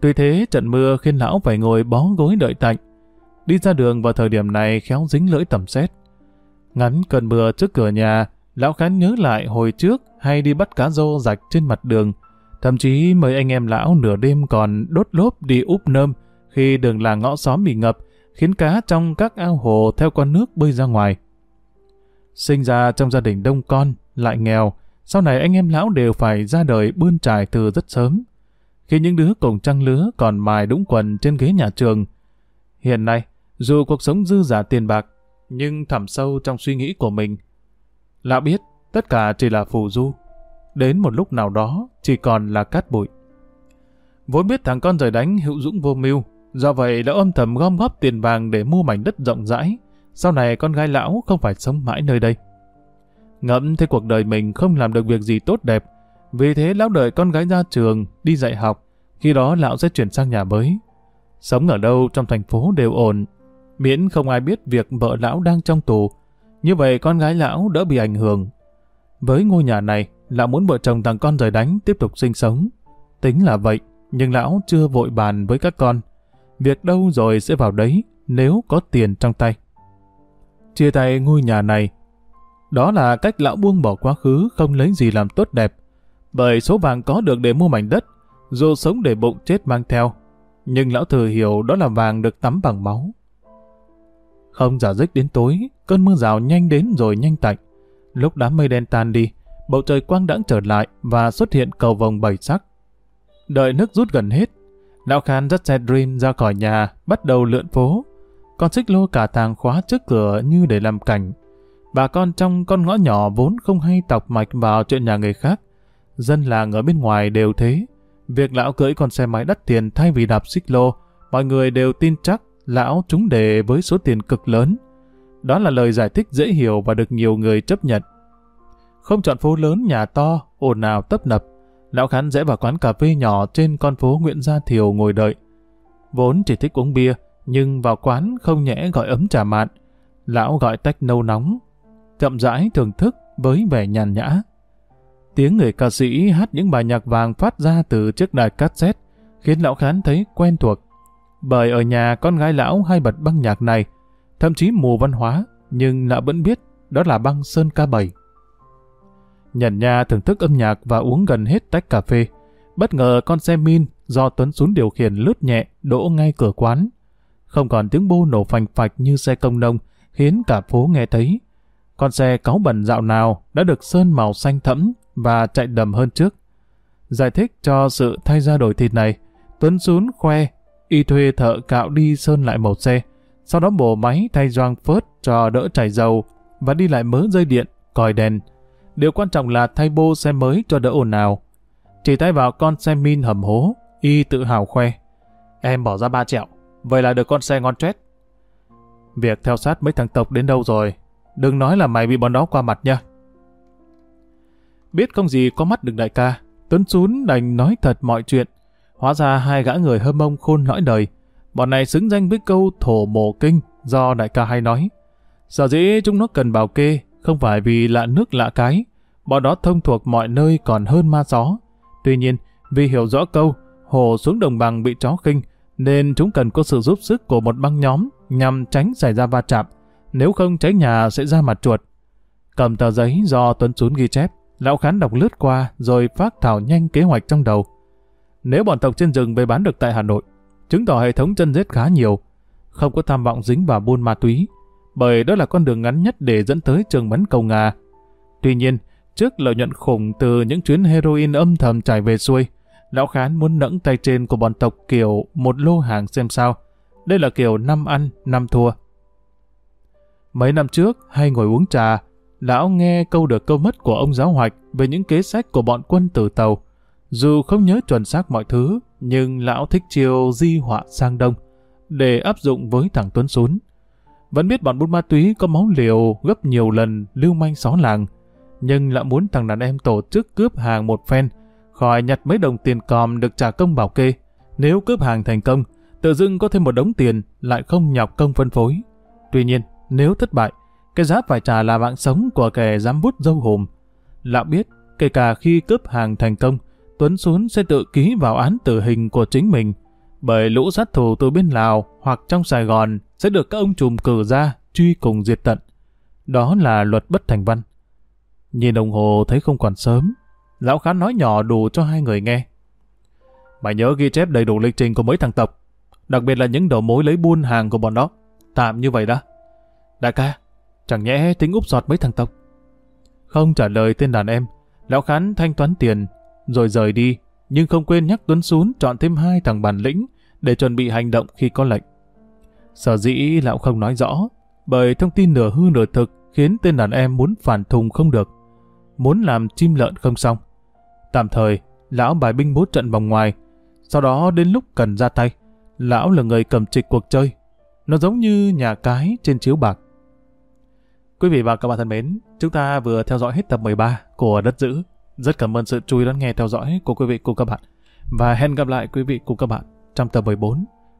Tuy thế, trận mưa khiến lão phải ngồi bó gối đợi tạnh. Đi ra đường vào thời điểm này khéo dính lưỡi tầm xét. Ngắn cơn mưa trước cửa nhà, lão khán nhớ lại hồi trước hay đi bắt cá rô rạch trên mặt đường. Thậm chí mấy anh em lão nửa đêm còn đốt lốp đi úp nơm khi đường làng ngõ xóm bị ngập, khiến cá trong các ao hồ theo con nước bơi ra ngoài. Sinh ra trong gia đình đông con, lại nghèo, sau này anh em lão đều phải ra đời bươn trải từ rất sớm. Khi những đứa cùng trăng lứa còn mài đũng quần trên ghế nhà trường. Hiện nay, dù cuộc sống dư giả tiền bạc, nhưng thẳm sâu trong suy nghĩ của mình, lão biết tất cả chỉ là phù du. Đến một lúc nào đó, chỉ còn là cát bụi. Vốn biết thằng con rời đánh hữu dũng vô mưu, Do vậy đã âm thầm gom góp tiền vàng để mua mảnh đất rộng rãi. Sau này con gái lão không phải sống mãi nơi đây. Ngẫm thấy cuộc đời mình không làm được việc gì tốt đẹp. Vì thế lão đợi con gái ra trường, đi dạy học. Khi đó lão sẽ chuyển sang nhà mới. Sống ở đâu trong thành phố đều ổn. Miễn không ai biết việc vợ lão đang trong tù. Như vậy con gái lão đỡ bị ảnh hưởng. Với ngôi nhà này, lão muốn vợ chồng thằng con rời đánh tiếp tục sinh sống. Tính là vậy, nhưng lão chưa vội bàn với các con việc đâu rồi sẽ vào đấy nếu có tiền trong tay. Chia tay ngôi nhà này, đó là cách lão buông bỏ quá khứ không lấy gì làm tốt đẹp, bởi số vàng có được để mua mảnh đất, dù sống để bụng chết mang theo, nhưng lão thừa hiểu đó là vàng được tắm bằng máu. Không giả dích đến tối, cơn mưa rào nhanh đến rồi nhanh tạnh. Lúc đám mây đen tan đi, bầu trời quang đãng trở lại và xuất hiện cầu vồng bảy sắc. Đợi nước rút gần hết, Lão Khan dắt xe Dream ra khỏi nhà, bắt đầu lượn phố. Con xích lô cả thang khóa trước cửa như để làm cảnh. Bà con trong con ngõ nhỏ vốn không hay tọc mạch vào chuyện nhà người khác. Dân làng ở bên ngoài đều thế. Việc lão cưỡi con xe máy đắt tiền thay vì đạp xích lô, mọi người đều tin chắc lão trúng đề với số tiền cực lớn. Đó là lời giải thích dễ hiểu và được nhiều người chấp nhận. Không chọn phố lớn nhà to, ồn ào tấp nập, lão khán rẽ vào quán cà phê nhỏ trên con phố Nguyễn Gia Thiều ngồi đợi. Vốn chỉ thích uống bia, nhưng vào quán không nhẽ gọi ấm trà mạn. Lão gọi tách nâu nóng, chậm rãi thưởng thức với vẻ nhàn nhã. Tiếng người ca sĩ hát những bài nhạc vàng phát ra từ chiếc đài cassette khiến lão khán thấy quen thuộc. Bởi ở nhà con gái lão hay bật băng nhạc này, thậm chí mù văn hóa, nhưng lão vẫn biết đó là băng Sơn ca 7. Nhận nhà thưởng thức âm nhạc và uống gần hết tách cà phê. Bất ngờ con xe min do Tuấn xuống điều khiển lướt nhẹ đỗ ngay cửa quán. Không còn tiếng bô nổ phành phạch như xe công nông, khiến cả phố nghe thấy. Con xe cáu bẩn dạo nào đã được sơn màu xanh thẫm và chạy đầm hơn trước. Giải thích cho sự thay ra đổi thịt này, Tuấn xuống khoe, y thuê thợ cạo đi sơn lại màu xe, sau đó bổ máy thay gioăng phớt cho đỡ chảy dầu và đi lại mớ dây điện, còi đèn. Điều quan trọng là thay bô xe mới cho đỡ ồn ào. Chỉ tay vào con xe min hầm hố, y tự hào khoe. Em bỏ ra ba triệu, vậy là được con xe ngon chết. Việc theo sát mấy thằng tộc đến đâu rồi? Đừng nói là mày bị bọn đó qua mặt nha. Biết không gì có mắt được đại ca, Tuấn Sún đành nói thật mọi chuyện. Hóa ra hai gã người hâm mông khôn lõi đời. Bọn này xứng danh với câu thổ mộ kinh do đại ca hay nói. Sở dĩ chúng nó cần bảo kê, không phải vì lạ nước lạ cái. Bọn đó thông thuộc mọi nơi còn hơn ma gió. Tuy nhiên, vì hiểu rõ câu hồ xuống đồng bằng bị chó khinh, nên chúng cần có sự giúp sức của một băng nhóm nhằm tránh xảy ra va chạm. Nếu không cháy nhà sẽ ra mặt chuột. Cầm tờ giấy do Tuấn Sún ghi chép, Lão Khán đọc lướt qua rồi phát thảo nhanh kế hoạch trong đầu. Nếu bọn tộc trên rừng về bán được tại Hà Nội, chứng tỏ hệ thống chân rết khá nhiều, không có tham vọng dính vào buôn ma túy, bởi đó là con đường ngắn nhất để dẫn tới trường bắn cầu Ngà. Tuy nhiên, trước lợi nhuận khủng từ những chuyến heroin âm thầm trải về xuôi, Lão Khán muốn nẫng tay trên của bọn tộc kiểu một lô hàng xem sao. Đây là kiểu năm ăn, năm thua. Mấy năm trước, hay ngồi uống trà, lão nghe câu được câu mất của ông giáo hoạch về những kế sách của bọn quân tử tàu. Dù không nhớ chuẩn xác mọi thứ, nhưng lão thích chiều di họa sang đông, để áp dụng với thằng Tuấn Sún. Vẫn biết bọn buôn ma túy có máu liều gấp nhiều lần lưu manh xó làng, nhưng lão muốn thằng đàn em tổ chức cướp hàng một phen, khỏi nhặt mấy đồng tiền còm được trả công bảo kê. Nếu cướp hàng thành công, tự dưng có thêm một đống tiền lại không nhọc công phân phối. Tuy nhiên, nếu thất bại, cái giá phải trả là mạng sống của kẻ dám bút dâu hùm. Lão biết, kể cả khi cướp hàng thành công, Tuấn Xuân sẽ tự ký vào án tử hình của chính mình, bởi lũ sát thủ từ bên Lào hoặc trong Sài Gòn sẽ được các ông trùm cử ra truy cùng diệt tận. Đó là luật bất thành văn. Nhìn đồng hồ thấy không còn sớm, lão khán nói nhỏ đủ cho hai người nghe. Mày nhớ ghi chép đầy đủ lịch trình của mấy thằng tộc, đặc biệt là những đầu mối lấy buôn hàng của bọn đó. Tạm như vậy đã. Đại ca, chẳng nhẽ tính úp sọt mấy thằng tộc. Không trả lời tên đàn em, lão khán thanh toán tiền, rồi rời đi, nhưng không quên nhắc Tuấn Sún chọn thêm hai thằng bản lĩnh để chuẩn bị hành động khi có lệnh. Sở dĩ lão không nói rõ, bởi thông tin nửa hư nửa thực khiến tên đàn em muốn phản thùng không được, muốn làm chim lợn không xong. Tạm thời, lão bài binh bố trận vòng ngoài, sau đó đến lúc cần ra tay, lão là người cầm trịch cuộc chơi. Nó giống như nhà cái trên chiếu bạc. Quý vị và các bạn thân mến, chúng ta vừa theo dõi hết tập 13 của Đất Dữ. Rất cảm ơn sự chú ý lắng nghe theo dõi của quý vị cùng các bạn. Và hẹn gặp lại quý vị cùng các bạn trong tập 14.